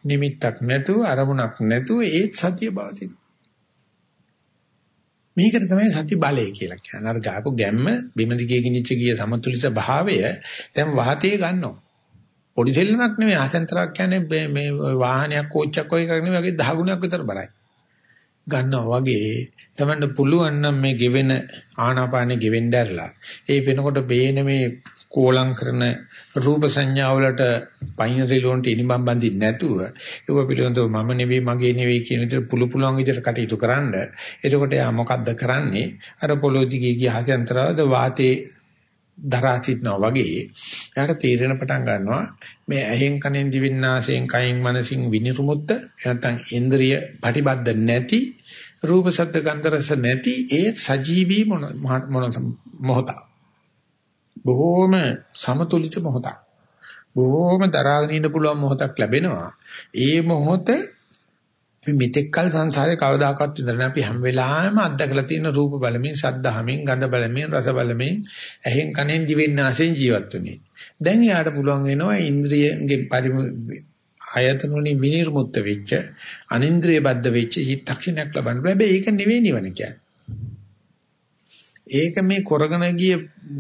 [SPEAKER 1] නිමිත්තක් නැතුව අරමුණක් නැතුව ඒත් සතිය බවතින මේකට තමයි සති බලය කියලා කියන්නේ. අර ගාපු ගැම්ම බිම දිගේ ගිනිච්ච ගිය සමතුලිත භාවය දැන් වාතයේ ගන්නවා. පොඩි දෙල්ලමක් නෙමෙයි ආසෙන්තරක් කියන්නේ මේ වාහනයක් කෝච්චයක් වගේ එකක් නෙමෙයි වගේ 10 ගුණයක් විතර බරයි ගන්නවා වගේ තමන්න පුළුවන් නම් මේ ගෙවෙන ආනාපානෙ ගෙවෙන්න ඇරලා ඒ වෙනකොට බේන මේ කෝලම් කරන රූප සංඥා වලට පයින් රිලොන්ට ඉනිමම් බඳින්න නැතුව ඒව පිළිබඳව මම නෙවෙයි මගේ නෙවෙයි කියන විදිහට පුළු පුළුවන් විදිහට කටයුතු කරන්න. එතකොට යා මොකද්ද කරන්නේ? අර පොළොව දිගේ ගිය හදන්තරවද වාතේ දරා සිටනවා වගේ එයාට තීරණ පටන් ගන්නවා මේ ඇහෙන් කනෙන් දිවෙන් නාසයෙන් කයින් මනසින් විනිර්මුත්ත නැත්නම් ඉන්ද්‍රිය ප්‍රතිබද්ධ නැති රූප ශබ්ද ගන්ධ රස නැති ඒ සජීවී මොන මොන මොහත බොහෝම සමතුලිත මොහතක් බොහෝම දරාගෙන ඉන්න පුළුවන් මොහතක් ලැබෙනවා ඒ මොහොත මෙතෙක්කල් සංසාරේ කවදාකවත් විඳලා අපි හැම වෙලාවෙම අත්දකලා තියෙන රූප බලමින්, ශබ්දහමින්, ගන්ධ බලමින්, රස බලමින්, ඇහෙන් කනෙන් දිවෙන් නාසයෙන් ජීවත් වෙන්නේ. දැන් යාට පුළුවන් වෙනවා ඉන්ද්‍රියගේ පරිම ආයතන වලින් විනිර්මුක්ත වෙච්ච, අනින්ද්‍රිය බද්ධ වෙච්ච චිත්තක්ෂණයක් ලබන්න. හැබැයි ඒක නෙවෙයි නිවන කියන්නේ. ඒක මේ කරගෙන ගිය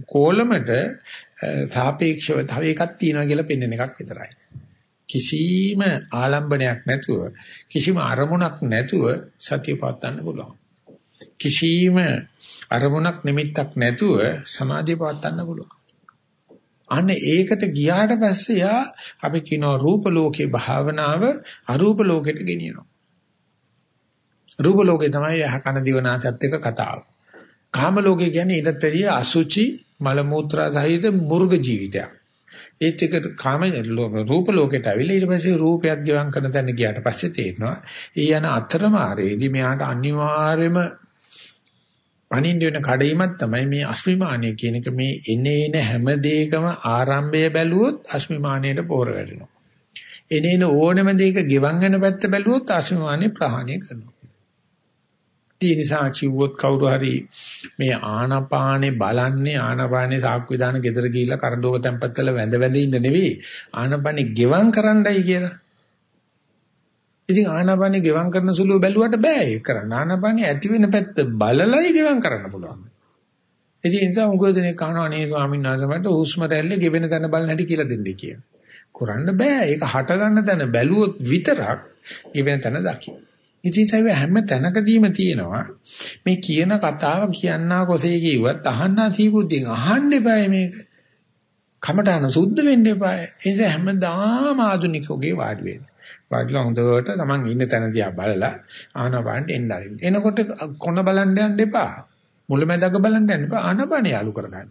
[SPEAKER 1] කෝලමට සාපේක්ෂව තව එකක් තියෙනවා කියලා පෙන්වන එකක් විතරයි. කිසිම ආලම්බනයක් නැතුව කිසිම අරමුණක් නැතුව සතිය පවත්වන්න පුළුවන්. කිසිම අරමුණක් නිමිත්තක් නැතුව සමාධිය පවත්වන්න පුළුවන්. අන්න ඒකට ගියාට පස්සේ යා අපි කියනවා රූප ලෝකේ භාවනාව අරූප ලෝකෙට ගෙනියනවා. රූප ලෝකේ තමයි යහකන දිවනාසත් එක්ක කතාව. කාම ලෝකේ කියන්නේ ඊටත් වැඩිය අසුචි මල මුත්‍රා සහිත මුර්ග ජීවිතයක්. ඒත් එක කාම රූප ලෝකයට ඇවිල්ලා ඊට පස්සේ රූපයක් ගිවන් කරන තැන ගියාට පස්සේ තේරෙනවා ඒ යන අතරමාරේදී මෙයාට අනිවාර්යයෙන්ම අනින්ද වෙන කඩීමක් තමයි මේ අස්මිමානිය කියන එක මේ එනේන හැම දෙයකම ආරම්භය බැලුවොත් අස්මිමානියට පෝර වැටෙනවා. එනේන ඕනම දෙයක ගෙවන් වෙන පැත්ත බැලුවොත් අස්මිමානිය ප්‍රහාණය කරනවා. ඒ නිසා කිව්වොත් කවුරු හරි මේ ආනාපානේ බලන්නේ ආනාපානේ සාක්කු විදාන ගෙදර ගිහිල්ලා කරඬුවක තැම්පත් කරලා වැඳ වැඳ ඉන්න නෙවෙයි ආනාපානේ ගෙවම් කරන්නයි කියලා. ඉතින් ආනාපානේ ගෙවම් කරන සුළුව බැලුවට බෑ ඒක කරන්න. ආනාපානේ ඇති වෙන පැත්ත බලලයි ගෙවම් කරන්න පුළුවන්. ඉතින් ඒ නිසා උගෝ දෙනෙක් කහනවා අනේ ස්වාමීන් වහන්සේ මට හුස්ම රැල්ලේ ගෙවෙන තැන බලන්න හැටි කියලා දෙන්නේ කියලා. කරන්න බෑ. ඒක හට ගන්න තැන බැලුවොත් විතරක් ගෙවෙන තැන දකින්න. ඉතින් ඒ හැම තැනකදීම තියෙනවා මේ කියන කතාව කියන්නා කොසේ කිව්වත් අහන්නා තීබුද්ධියෙන් අහන්න එපායි මේක. කමටහන සුද්ධ වෙන්න එපායි. ඒ නිසා හැමදාම ආධුනිකෝගේ වාඩි වෙන්න. වාඩිලා හොඳට තමන් ඉන්න තැන දිහා බලලා ආනපානට එන්න ආරින්න. එනකොට කොන බලන්න යන්න එපා. මුලැමැදක බලන්න යන්න එපා. ආනපාන යාලු කරගන්න.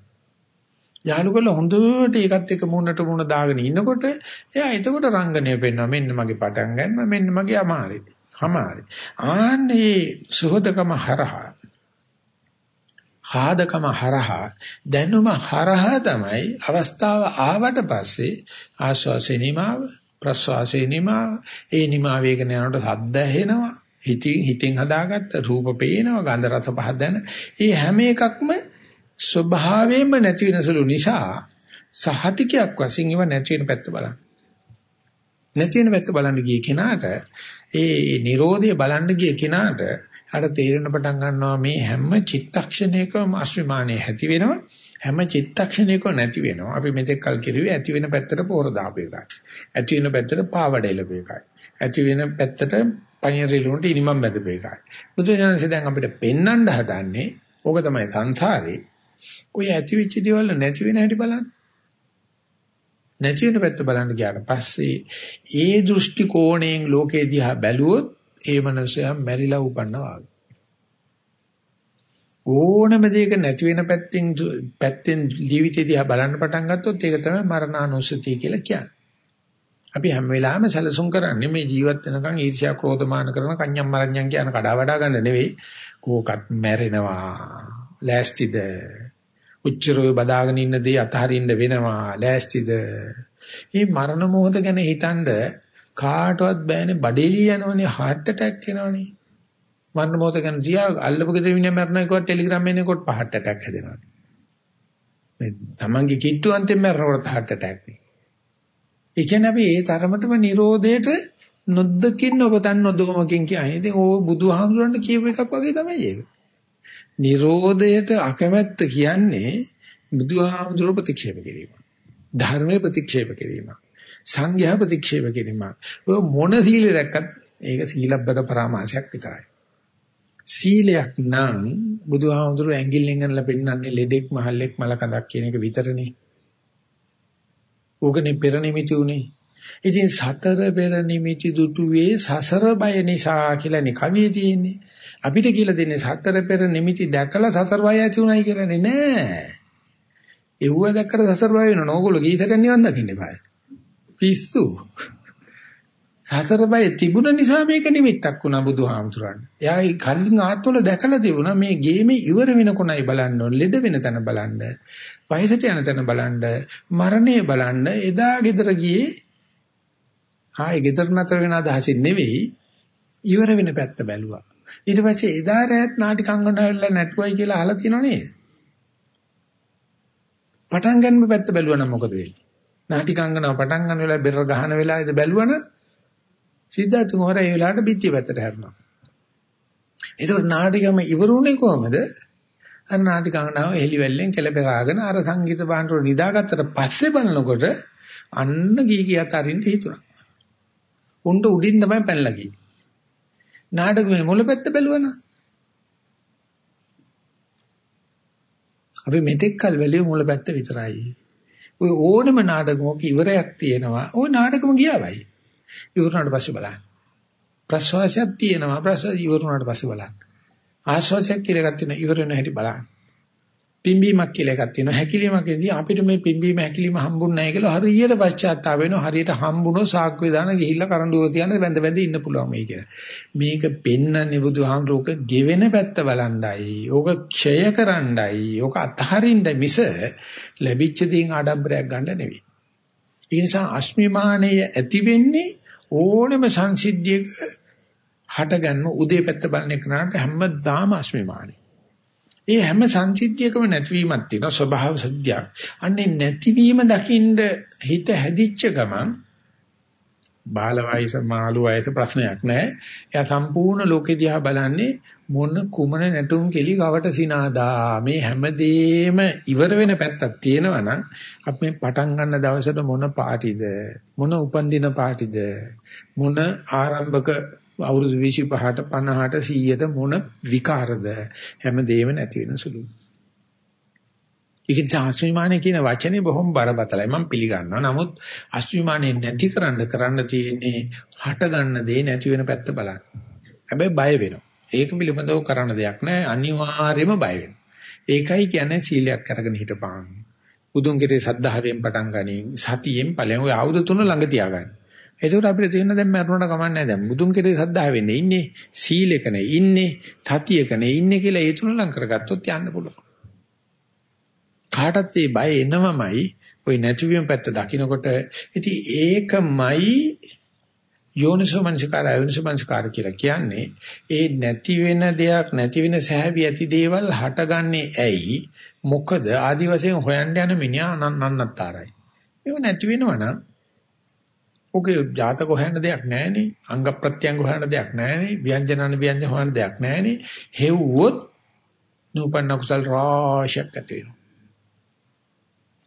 [SPEAKER 1] යාලු කරලා හොඳට ඒකත් එක්ක මුණට මුණ දාගෙන ඉන්නකොට එයා එතකොට රංගනය වෙනවා. මෙන්න මගේ පටන් ගන්න මෙන්න මගේ අමාරේ. හමාරි. ආන්නේ සුහදකම හරහා හාදකම හරහා දැනුම හරහා තමයි අවස්ථාව ආවට පස්සේ ආස්වාසේ නිමාව ප්‍රස්වාසයේ නිමා ඒ නිමා වේගන යනකොට සද්ද ඇහෙනවා හිතින් හිතින් හදාගත්ත රූප පේනවා ගන්ධ රස පහ දැන ඒ හැම එකක්ම ස්වභාවයෙන්ම නැති වෙන සුළු නිසා සහතිකයක් වශයෙන් ඒව නැති වෙන පැත්ත බලන්න නැති වෙන පැත්ත බලන්න ගිය කෙනාට ඒ Nirodha බලන්න ගිය කෙනාට අර තේරෙන පටන් ගන්නවා මේ හැම චිත්තක්ෂණයකම අශ්විමානයේ ඇති වෙනවා හැම චිත්තක්ෂණයකම නැති වෙනවා. අපි මෙතෙක් කල් කිරුවේ ඇති වෙන පැත්තට පෝර දාපු එකයි. ඇති වෙන පැත්තට පාවඩෙලපු එකයි. ඇති වෙන පැත්තට පණිරිලුන්ට ඉනිමම් බැදපු එකයි. බුදුසසුනේ දැන් අපිට පෙන්වන්න හදන්නේ ඕක තමයි සංසාරේ. ඔය ඇති වෙච්ච දේවල් නැති වෙන හැටි බලන්න. නැති වෙන පැත්ත බලන්න ගියාට පස්සේ ඒ දෘෂ්ටි කෝණයෙන් ලෝකේ දිහා බැලුවොත් ඒ මනසයා මැරිලා උපන්නා වගේ. ඕනම දෙයක නැති වෙන පැත්තෙන් පැත්තෙන් ජීවිතය දිහා බලන්න පටන් ගත්තොත් ඒක තමයි මරණානුස්සතිය කියලා කියන්නේ. අපි හැම වෙලාවෙම සැලසුම් කරන්නේ මේ ජීවත් වෙනකන් ඊර්ෂ්‍යා ක්‍රෝධමාන කරන කන්‍යම් මරණ්‍යම් කියන කඩා වඩා ගන්න නෙවෙයි. කෝකත් මැරෙනවා. ලෑස්තිද? උච්චරෝ බදාගෙන ඉන්න දේ අතහරින්න වෙනවා. ලෑස්තිද? මේ මරණ මොහොත ගැන හිතනද කාටවත් බෑනේ බඩේලිය යනවනේ heart attack එනවනේ. මරණ මොහොත ගැන තියා අල්ලපු ගෙදර මිනිහ මරණ එකවත් ටෙලිග්‍රෑම් එනකොට heart attack හැදෙනවා. මේ තමන්ගේ කිට්ටු අන්තිම මරනකොට heart attack නේ. ඒ කියන්නේ අපි ඒ තරමටම Nirodheට නොද්දකින් ඔබතන් නොදොමකින් කියන්නේ. ඉතින් ඕ බුදුහාමුදුරන්ට කියපු එකක් වගේ තමයි ඒක. Nirodheට අකමැත්ත කියන්නේ බුදුහාමුදුර ප්‍රතික්ෂේප කිරීම. ධර්මයේ ප්‍රතික්ෂේප කිරීම. සංඝයා ප්‍රතික්ෂේප කිරීම. ඔය මොන සීල රැක්කත් ඒක සීලබ්බත පරාමාසයක් විතරයි. සීලයක් නම් බුදුහාමුදුර ඇඟිල්ලෙන් ගන්නලා පෙන්නන්නේ ලෙඩෙක් මහල්ලෙක් මලකඳක් කියන එක විතරනේ. ඕකනේ පෙර නිමිති උනේ. ඉතින් සතර පෙර නිමිති දුටුවේ සසර බය නිසා කියලානේ කවියේ තියෙන්නේ. අපිට කියලා දෙන්නේ සතර පෙර නිමිති දැකලා සතර බය ඇති උනායි කියලානේ නෑ. එව්ව දැක්කට සසර බය වෙනවා. ඕගොල්ලෝ ගීතට නිවන් දකින්න eBay. පිස්සු. සසර බය තිබුණ නිසා මේක නිමිත්තක් වුණා බුදුහාමුදුරන්. එයා කල්ලින් ආත්මවල දැකලා තිබුණා මේ ගේමේ ඉවර වෙනකොනයි බලන්න ඕන. ලෙඩ වෙන තැන බලන්න. වයසට යන තැන බලන්න. මරණය බලන්න. එදා ගෙදර ගියේ ආයේ ගෙදර නතර වෙන අදහසින් නෙවෙයි ඉවර වෙන පැත්ත බැලුවා. ඊට පස්සේ එදා රැත් නාටිකංගන වෙලා නැටුවයි කියලා අහලා තියෙනව නේද? පටන් ගන්න පැත්ත බැලුවා නම් මොකද වෙන්නේ? නාටිකංගනාව පටන් ගන්න වෙලාවේ බෙර ගහන වෙලාවේද බැලුවන සිද්ධාර්ථ කුමාරයා ඒ වෙලාවට පිටිය පැත්තට හැරුණා. ඒකෝ නාටිකම ඉවරුනේ කොහමද? අර නාටිකංගනාව එලිවැල්ලෙන් කෙලපෙරාගෙන අර සංගීත භාණ්ඩවල නිදාගත්තට පස්සේ බලනකොට අන්න ගී කියත් අරින්න හිතුණා. උන්ට උඩින් තමයි පැනලා ගියේ. නාටකමේ මුලපැත්ත බැලුවනා. අපි මෙතෙක් කල් වැලිය මුලපැත්ත විතරයි. ඔය ඕනම නාටකමක ඉවරයක් තියෙනවා. ওই නාටකම ගියාවයි. ඉවරනාට පස්සේ බලන්න. ප්‍රසවාසයක් තියෙනවා. ප්‍රසවාස ඉවරනාට පස්සේ බලන්න. ආශ්වාසයක් කියලා එකක් තියෙනවා. ඉවර වෙන හැටි බලන්න. පිම්බීමක් කියලා එකක් තියෙනවා. හැකිලීමකදී අපිට මේ පිම්බීම හැකිලීම හම්බුන්නේ නැහැ කියලා හරියට පශ්චාත්තාප වෙනවා. හරියට හම්බුනො සාක්කුවේ දාන ගිහිල්ලා කරඬුව තියන වැඳ වැඳ ඉන්න පුළුවන් මේ කියලා. මේක පෙන්නන්නේ බුදුහාමුදුරුවෝ ගෙවෙන පැත්ත බලණ්ඩයි. ඕක ක්ෂය කරණ්ඩයි. ඕක අතහරින්නයි මිස ලැබිච්ච දේන් ආඩම්බරයක් ගන්න නෙවෙයි. ඒ නිසා අස්මිමානය ඇති වෙන්නේ ඕනෙම සංසිද්ධියක හටගන්න උදේ පැත්ත බලන එකනට හැමදාම අස්මිමානයි. ඒ හැම සංසිද්ධියකම නැතිවීමක් තියෙනවා ස්වභාව සත්‍යයක්. අන්නේ නැතිවීම දකින්ද හිත හැදිච්ච ගමන් බාල වයස මාළු වයස ප්‍රශ්නයක් නැහැ. එයා සම්පූර්ණ ලෝකෙ දිහා බලන්නේ මොන කුමන නැටුම් කෙලි කවට සිනාදා මේ හැමදේම ඉවර වෙන පැත්තක් තියෙනවා නම් අපි මේ පටන් ගන්න දවසට මොන පාටිද මොන උපන්දින පාටිද මොන ආරම්භක අවුරුදු 25ට 50ට 100ට මොන විකාරද හැමදේම නැති වෙන සුළු. ඒක ආශ්විමානේ කියන වචනේ බොහොම බරපතලයි මම පිළිගන්නවා. නමුත් ආශ්විමානේ නැති කරන්න කරන්න තියෙන්නේ හට ගන්න දේ නැති වෙන පැත්ත බලන්න. හැබැයි බය වෙනවා. ඒක පිළිබඳව කරන්න දෙයක් නැහැ. අනිවාර්යයෙන්ම බය වෙනවා. ඒකයි කියන්නේ සීලයක් අරගෙන හිටපන්. බුදුන් කෙරේ සද්ධාවෙන් පටන් ගනින්. සතියෙන් ඵලයන් ඔය ආයුධ තුන ළඟ තියාගන්න. එතකොට අපිට තේරෙන දැන් මරුණට කමන්නේ දැන් මුදුන් කෙරේ සද්ධා වෙන්නේ ඉන්නේ සීලෙකනේ ඉන්නේ සතියකනේ ඉන්නේ කියලා ඒ තුන ලං කරගත්තොත් යන්න පුළුවන්. කාටත් මේ බය එනවමයි ওই නැතිවීම පැත්ත දකින්නකොට ඉතින් ඒකමයි යෝනිසෝ මනසිකාර අයෝනිසෝ මනසිකාර කියලා කියන්නේ ඒ නැති වෙන දෙයක් නැති වෙන සහැවි ඇති දේවල් හටගන්නේ ඇයි? මොකද ආදි වශයෙන් හොයන්න යන මිනිහා නන්නත්තරයි ඒක නැති වෙනවනම් ඔගේ ජාතක හොයන්න දෙයක් නැහැනේ. අංග ප්‍රත්‍යංග හොයන්න දෙයක් නැහැනේ. ව්‍යංජනන ව්‍යංජන හොයන්න දෙයක් නැහැනේ. හෙව්වොත් නූපන්න කුසල් රාශියක් ඇති වෙනවා.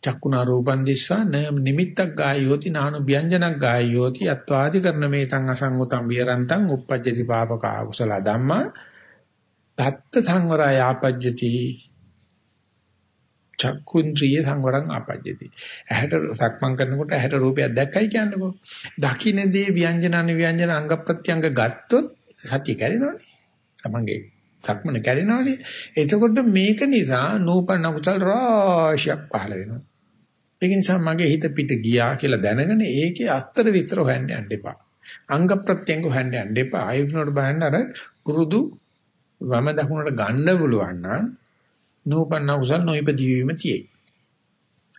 [SPEAKER 1] චක්කුණා රූපං දිස්සා නිමිත්තක් ගායෝති නානු ව්‍යංජනක් ගායෝති අත්වාදි කරන මේ තං අසංගතං විරන්තං uppajjati papaka kusala dhamma තත්ත සංවරය ආපජ්ජති. චක්කුන්ද්‍රිය සංවරං ආපජ්ජති. ඇහැට සක්මන් කරනකොට ඇහැට රූපයක් දැක්කයි කියන්නකෝ දකින්නේ ව්‍යංජන අනිව්‍යංජන අංග ප්‍රත්‍යංග ගත්තොත් සතිය කැඩෙනවනේ. තමන්ගේ සක්මන කැඩෙනවනේ. එතකොට මේක නිසා නූපන්න කුසල රාශියක් පහළ වෙනවා. ඒක නිසා මගේ හිත පිට ගියා කියලා දැනගෙන ඒකේ අස්තර විතර හොයන්න යන්න එපා. අංග ප්‍රත්‍යංග හොයන්න යන්න එපා. ආයුර්නෝට බලන්න අර පුරුදු වම දකුණට ගන්න පුළුවන් නම් නූපන්න කුසල් නොයිපදී වීම තියෙයි.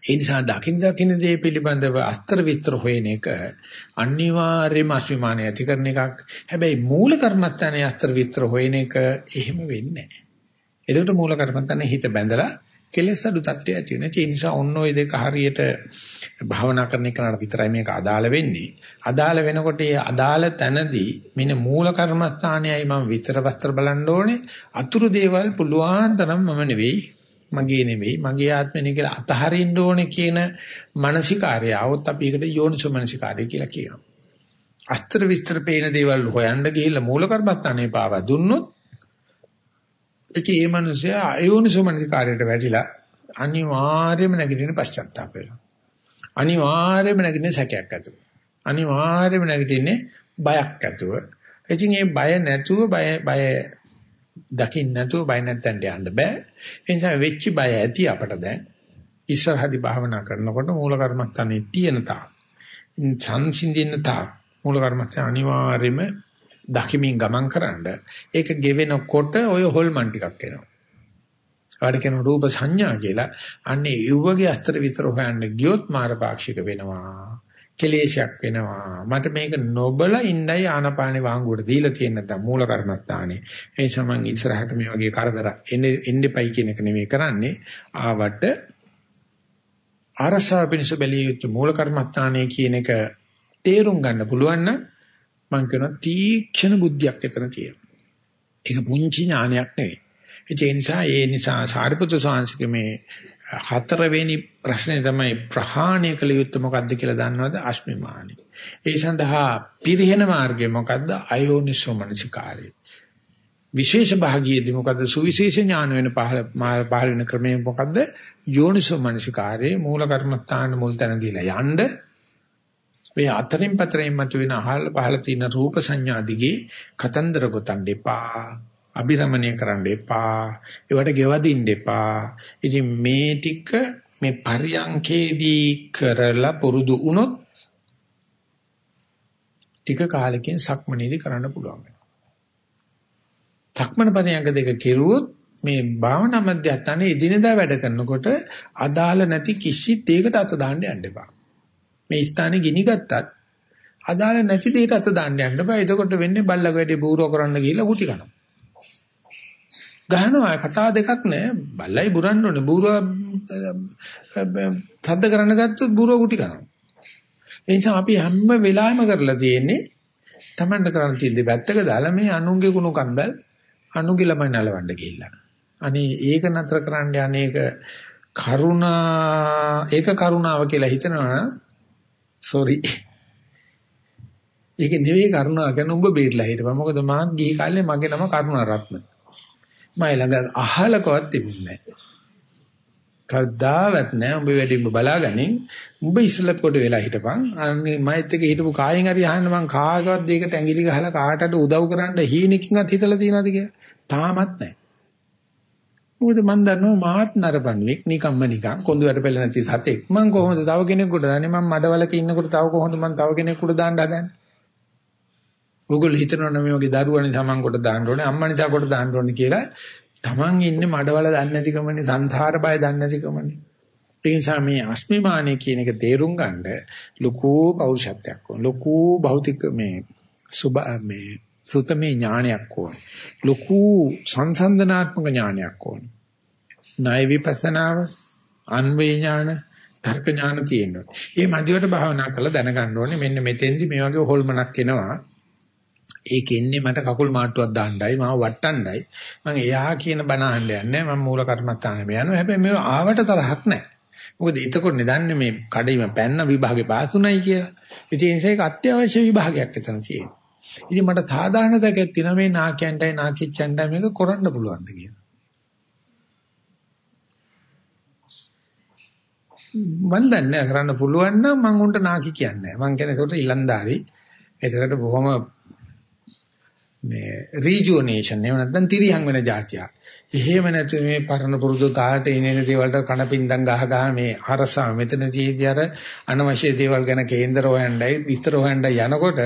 [SPEAKER 1] ඒ නිසා දකින් දකින් දේ පිළිබඳව අස්තර විතර හොයන එක අනිවාර්යයෙන්ම අස්විමානය ඇති කරන එකක්. හැබැයි මූල කර්මත්තානේ අස්තර විතර හොයන එක එහෙම වෙන්නේ නැහැ. එතකොට මූල කර්මත්තානේ හිත බැඳලා කෙලෙස් අඩු තත්ත්වය ඇති වෙන. ඒ නිසා ඔන්න ඔය දෙක හරියට භාවනා කරන එකනට විතරයි මේක අදාළ වෙන්නේ. අදාළ වෙනකොට ඒ අදාළ තැනදී මෙන්න මූල කර්මස්ථානයයි මම විතර වස්තර බලන්න ඕනේ. අතුරු දේවල් පුළුවන් තරම් මම නෙවෙයි මගේ නෙවෙයි මගේ ආත්මෙ කියලා අතහරින්න ඕනේ කියන මානසිකාරය આવොත් අපි ඒකට යෝනිසෝ මානසිකාරය කියලා කියනවා. අස්තර විස්තර පේන දේවල් හොයන්න ගිහිල්ලා මූල කර්මස්ථානේ පාවා දුන්නොත් ඉතින් මේ මිනිස්සයා අයෝනිසෝ මනසිකාරයට වැටිලා අනිවාර්යයෙන්ම නැගිටින පශ්චාත්තාප වෙනවා. අනිවාර්යයෙන්ම නැගිටින සැකයක් ඇතුව. අනිවාර්යයෙන්ම නැගිටින්නේ බයක් ඇතුව. ඉතින් මේ බය නැතුව බය බය දකින්න නැතුව බය නැත්තෙන්ට යන්න බෑ. ඒ නිසා වෙච්ච බය ඇති අපට දැන් ඉස්සරහදී භාවනා කරනකොට මූල කර්මස්ථානේ තියෙන තාක් සංසිඳින්න තාක් මූල කර්මස්ථාන අනිවාර්යයෙන්ම දකිමින් ගමන් කරන්න ඒක ගෙවෙනකොට ඔය හොල්මන් ටිකක් එනවා. ඒවට කියන රූප සංඥා කියලා. අන්නේ යුවගේ අස්තර විතර හොයන්න ගියොත් මාරපාක්ෂික වෙනවා. කෙලේශයක් වෙනවා. මට මේක නොබල ඉන්නයි ආනපානේ වාංගුවට දීලා තියෙන නැත්නම් මූල කර්මස්ථානේ. ඒ සමන් ඉස්සරහට මේ වගේ කරදර එන්නේ එන්නේපයි කියන එක නෙමෙයි කරන්නේ. ආවට අරසා පිණිස බැලිය යුතු මූල කර්මස්ථානේ කියන එක තේරුම් ගන්න පුළුවන් නම් මම කියනවා තීක්ෂණ බුද්ධියක් එතන තියෙනවා. ඒක පුංචි ඥානයක් නෙවෙයි. ඒ නිසා ඒ නිසා සාරිපුත්‍ර සාංශික මේ හතරවෙනි ප්‍රශ්නේ තමයි ප්‍රහාණය කළ යුත්තේ මොකද්ද කියලා දන්නවද? අශ්මිමානි. ඒ සඳහා පිරිහෙන මාර්ගය මොකද්ද? අයෝනිසෝ මනසිකාරය. විශේෂ භාගියේදී මොකද්ද? සුවිශේෂ ඥාන වෙන පහල පහල වෙන ක්‍රමය මොකද්ද? යෝනිසෝ මනසිකාරයේ මූල කර්මස්ථාන මුල් තැන දීලා යන්න මේ අතරින් පතරින් මතුවෙන අහල පහල තියෙන රූප සංඥා දිගේ කතන්දර ගොතන්න එපා. අභිරමණය කරන්න එපා. ඒවට ගෙවදින්න එපා. ඉතින් මේ ටික මේ පරියංකේදී කරලා පුරුදු වුණොත් ටික කාලෙකින් සක්මනේදී කරන්න පුළුවන් වෙනවා. සක්මන පරියංක දෙක කෙරුවොත් මේ භාවනා මධ්‍යස්ථානයේ එදිනෙදා වැඩ කරනකොට අදාළ නැති කිසි දෙයකට අත දාන්න යන්න එපා. මේ ස්ථානේ ගිනි ගත්තත් අදාළ නැති දෙයකට අත දාන්න යන්න බෑ. එතකොට වෙන්නේ බල්ලක වැඩි බූරෝ කරන්න ගිහිල්ලා කුටි කනවා. ගහනවා කතා දෙකක් නෑ. බල්ලයි බුරන්න ඕනේ. බූරෝ සද්ද කරන්න ගත්තොත් බූරෝ කුටි කනවා. ඒ නිසා අපි හැම වෙලාවෙම කරලා තියෙන්නේ Tamanට කරන්න තියෙන දේ පැත්තක දාලා මේ අනුන්ගේ කුණු කන්දල් අනුන්ගේ ළමයි නලවන්න ගිහිල්ලා. අනේ ඒක නතර කරන්න යන්නේක කරුණා ඒක කරුණාව කියලා හිතනවනම් sorry. ඒක නෙවෙයි කරුණා කරන උඹ බේරලා හිටපන්. මොකද මා ගිහි කාලේ මගේ නම කරුණා රත්න. මම ළඟ අහලකවත් තිබුණේ නැහැ. කවදාවත් නැහැ උඹ වැඩි උඹ බලාගනින්. උඹ ඉස්සලප් කොට වෙලා හිටපන්. අනේ මයිත් එක හිටපු කායෙන් හරි අහන්න මං කාගවත් දෙයකට ඇඟිලි ගහලා කාටද උදව් කරන්න හීනකින්වත් හිතලා තියනවද කියලා. තාමත් නැහැ. මොකද මන් දන්නවා මාත් නරපණුවෙක් නිකම්ම නිකන් කොඳුයට පෙළ නැති සතෙක්. මං කොහොමද තව කෙනෙකුට දන්නේ? මං මඩවලක ඉන්නකොට තව කොහොමද මං තව කෙනෙකුට දාන්න හදන්නේ? ඕගොල්ලෝ හිතනවා මේ වගේ දරුවනේ තමන් කොට දාන්න ඕනේ අම්මා නිසා කොට දාන්න ඕනේ කියලා තමන් ඉන්නේ මඩවල දන්නේ නැතිකමනේ සංසාර බය දන්නේ නැතිකමනේ ඒ නිසා මේ අස්මිමානය කියන එක තේරුම් ගන්න ලොකු පෞරුෂත්වයක් ඕන. ලොකු භෞතික මේ සුබ මේ සුතමේ ඥානයක් ඕන. ලොකු සංසන්දනාත්මක ඥානයක් ඕන. ණය විපස්සනාව, අන්වේ ඥාන, තර්ක ඥාන තියෙනවා. මේ මධ්‍යවට භාවනා කරලා දැනගන්න ඕනේ මෙන්න මෙතෙන්දි මේ වගේ හොල්මනක් එනවා. ඒකෙන්නේ මට කකුල් මාට්ටුවක් දාන්නයි මාව වට්ටන්නයි මම එයා කියන බණ අහන්න යන්නේ මම මූල කර්මස්ථානෙම යනවා හැබැයි මේව ආවට තරහක් නැහැ මොකද එතකොට නෙදන්නේ මේ කඩේම පැන්න විභාගේ පාසුණයි කියලා ඉතින් ඒ නිසා ඒක අත්‍යවශ්‍ය විභාගයක් එතන තියෙනවා ඉතින් මට සාධාරණ දෙයක් තියෙනවා මේ නාකියන්ටයි නාකිච්චන්ටයි මේක කරන්න පුළුවන්ද කියලා. මන් දන්නේ කරන්න පුළුවන් නම් මං උන්ට නාකි කියන්නේ මං කියන්නේ ඒකට ඉලන්දාරි ඒකට බොහොම මේ රීජුවනේෂන් එහෙම නැත්නම් තිරියන් වෙන જાතියක්. එහෙම නැතු මේ පරණ පුරුදු කාලට ඉනේන දේවල්ට කණපින්දම් ගහ ගහ මේ අරසා මෙතනදීදී අර අනවශ්‍ය දේවල් ගැන කේන්දර හොයන්නයි විස්තර හොයන්නයි යනකොට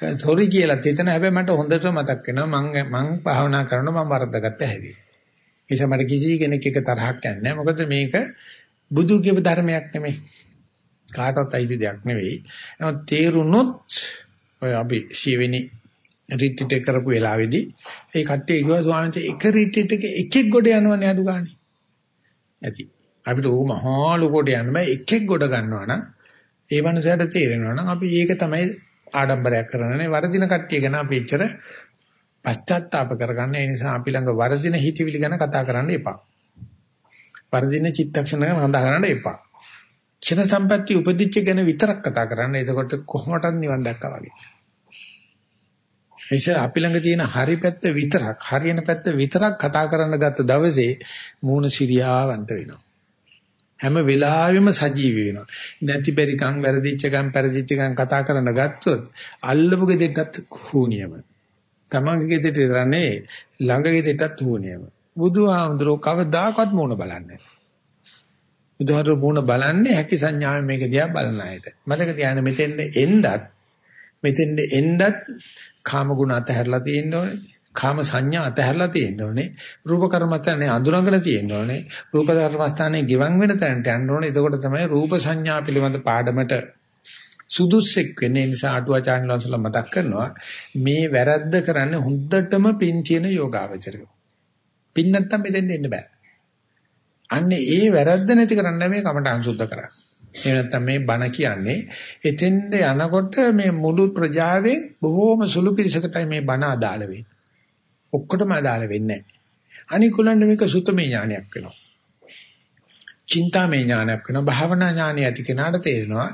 [SPEAKER 1] සෝරි කියලා තිතන හැබැයි මට හොඳට මතක් වෙනවා මං මං භාවනා කරනවා මම වරද්දාගත්ත හැටි. ඒස මට කිසි කෙනෙක් එක තරහක් නැහැ. මොකද මේක බුදු කියප ධර්මයක් නෙමෙයි. කාටවත් අයිති දෙයක් නෙවෙයි. නමුත් තේරුනොත් ඔය අපි ශීවෙනි රිට්‍රීට් එක කරපු වෙලාවේදී ඒ කට්ටිය කිව්වා ස්වාමීන් වහන්සේ එක රිට්‍රීට් එක එකෙක් ගොඩ යනවනේ අඩු ගානේ. ඇති. අපිට ඕක මහා ලොකෝට යන්න බෑ එකෙක් ගොඩ ගන්නවා නම් ඒ මනුස්සයාට තේරෙනවා නම් අපි ඒක තමයි ආඩම්බරයක් කරන්නේ වර්ධින කට්ටිය ගැන අපි එච්චර පශ්චාත්තාප කරගන්න ඒ නිසා අපි ළඟ වර්ධින හිතවිලි ගැන කතා කරන්න එපා. වර්ධින චිත්තක්ෂණ ගැන කතා කරන්න එපා. ක්ෂණ සම්පatti උපදිච්ච ගැන විතරක් කතා කරන්න. එතකොට කොහොමද නිවන් දැක්කා වගේ. නිසා අපි ළඟ තියෙන හරි පැත්ත විතරක් හරියන පැත්ත විතරක් කතා කරන්න ගත්ත දවසේ මූණ සිරියාවන්ත වෙනවා. හැම වෙලාවෙම සජීවී වෙනවා. නැති පරිකම් වැරදිච්ච ගම් පෙරදිච්ච ගම් කතා කරන්න ගත්තොත් අල්ලපු ගෙදෙට්ටත් හුනියම. තමන්ගේ ගෙදෙට්ට විතරනේ ළඟ ගෙදෙට්ටත් හුනියම. බුදුහාමුදුරුවෝ කවදාකවත් මූණ බලන්නේ නැහැ. බුදුහාමුදුරුවෝ මූණ බලන්නේ හැකි සංඥාවෙන් මේක දිහා බලන අයට. මතක තියාගන්න මෙතෙන්ද එන්නත් මෙතෙන්ද එන්නත් කාම ගුණ අතහැරලා තියෙන්න ඕනේ. කාම සංඥා අතහැරලා තියෙන්න ඕනේ. රූප කර්මස්ථානේ අඳුරගෙන තියෙන්න ඕනේ. රූප කර්මස්ථානේ ගිවන් වෙන තැනට යන්න ඕනේ. එතකොට තමයි රූප සංඥා පිළිබඳ පාඩමට සුදුස්සෙක් වෙන්නේ. ඒ නිසා අටුවාචාන් වහන්සේලා මතක් කරනවා මේ වැරද්ද කරන්නේ හොඳටම පින් තියෙන යෝගාවචරය. පින් නැත්තම් මෙතෙන් එන්න බෑ. අන්නේ ඒ වැරද්ද නැති කරන්න මේ කමට අංශුද්ධ කරන්නේ. එහෙම නැත්නම් මේ බණ කියන්නේ එතෙන්ද යනකොට මේ මුළු ප්‍රජාවෙන් බොහෝම සුළු පිරිසකටයි මේ බණ අදාළ වෙන්නේ. ඔක්කොටම අදාළ වෙන්නේ නැහැ. අනිකුලන්ට මේක සුතමේ ඥානයක් වෙනවා. චින්තාමේ ඥානයක් වෙනවා. භාවනා ඥානය ඇති කෙනාට තේරෙනවා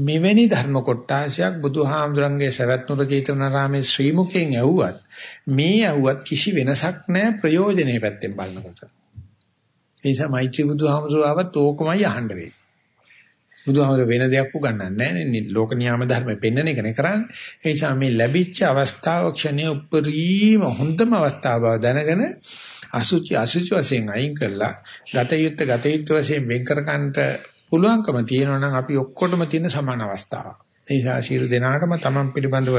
[SPEAKER 1] මෙවැනි ධර්ම කොටාශයක් බුදුහාමුදුරන්ගේ සවැත් නුර ජේතවනාරාමේ ශ්‍රී මුකෙන් ඇහුවත් මේ ඇහුවත් කිසි වෙනසක් නැහැ ප්‍රයෝජනේ පැත්තෙන් බලනකොට. ඒ නිසා මෛත්‍රී බුදුහාමුදුරුවවත් ඕකමයි අහන්න වෙන්නේ. බුදුහාමර වෙන දෙයක් උගන්වන්නේ නැහැ ලෝක නියාම ධර්ම පෙන්වන එකනේ කරන්නේ. ඒ නිසා මේ ලැබිච්ච අවස්ථාව ක්ෂණයේ උපරිම හොඳම අවස්ථාව බව දැනගෙන අසුචි අසුචි වශයෙන් අයින් කළා ගත යුත්ත ගත යුත්ත වශයෙන් වෙන් කර ගන්නට පුළුවන්කම තියෙනවා නම් අපි ඔක්කොටම තියෙන සමාන අවස්ථාවක්. ඒ නිසා ශීල දෙනාටම තමන් පිළිබඳව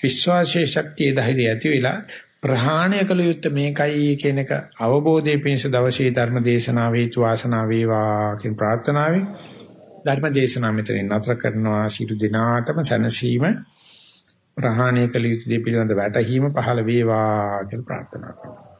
[SPEAKER 1] විශ්වාසයේ ශක්තිය ධෛර්යය ඇති වෙලා ප්‍රහාණය කළ යුත්තේ මේකයි කියන එක අවබෝධයේ පිණිස දවසේ ධර්ම දේශනාවේ වාසනාව වේවා කියන ප්‍රාර්ථනාවෙන් ධර්ම දේශනාව මෙතනින් නතර කරනවා. ශිරු දිනාටම සැනසීම ප්‍රහාණය කළ යුතු දේ පිළිබඳ වැටහීම පහළ වේවා කියලා ප්‍රාර්ථනා කරනවා.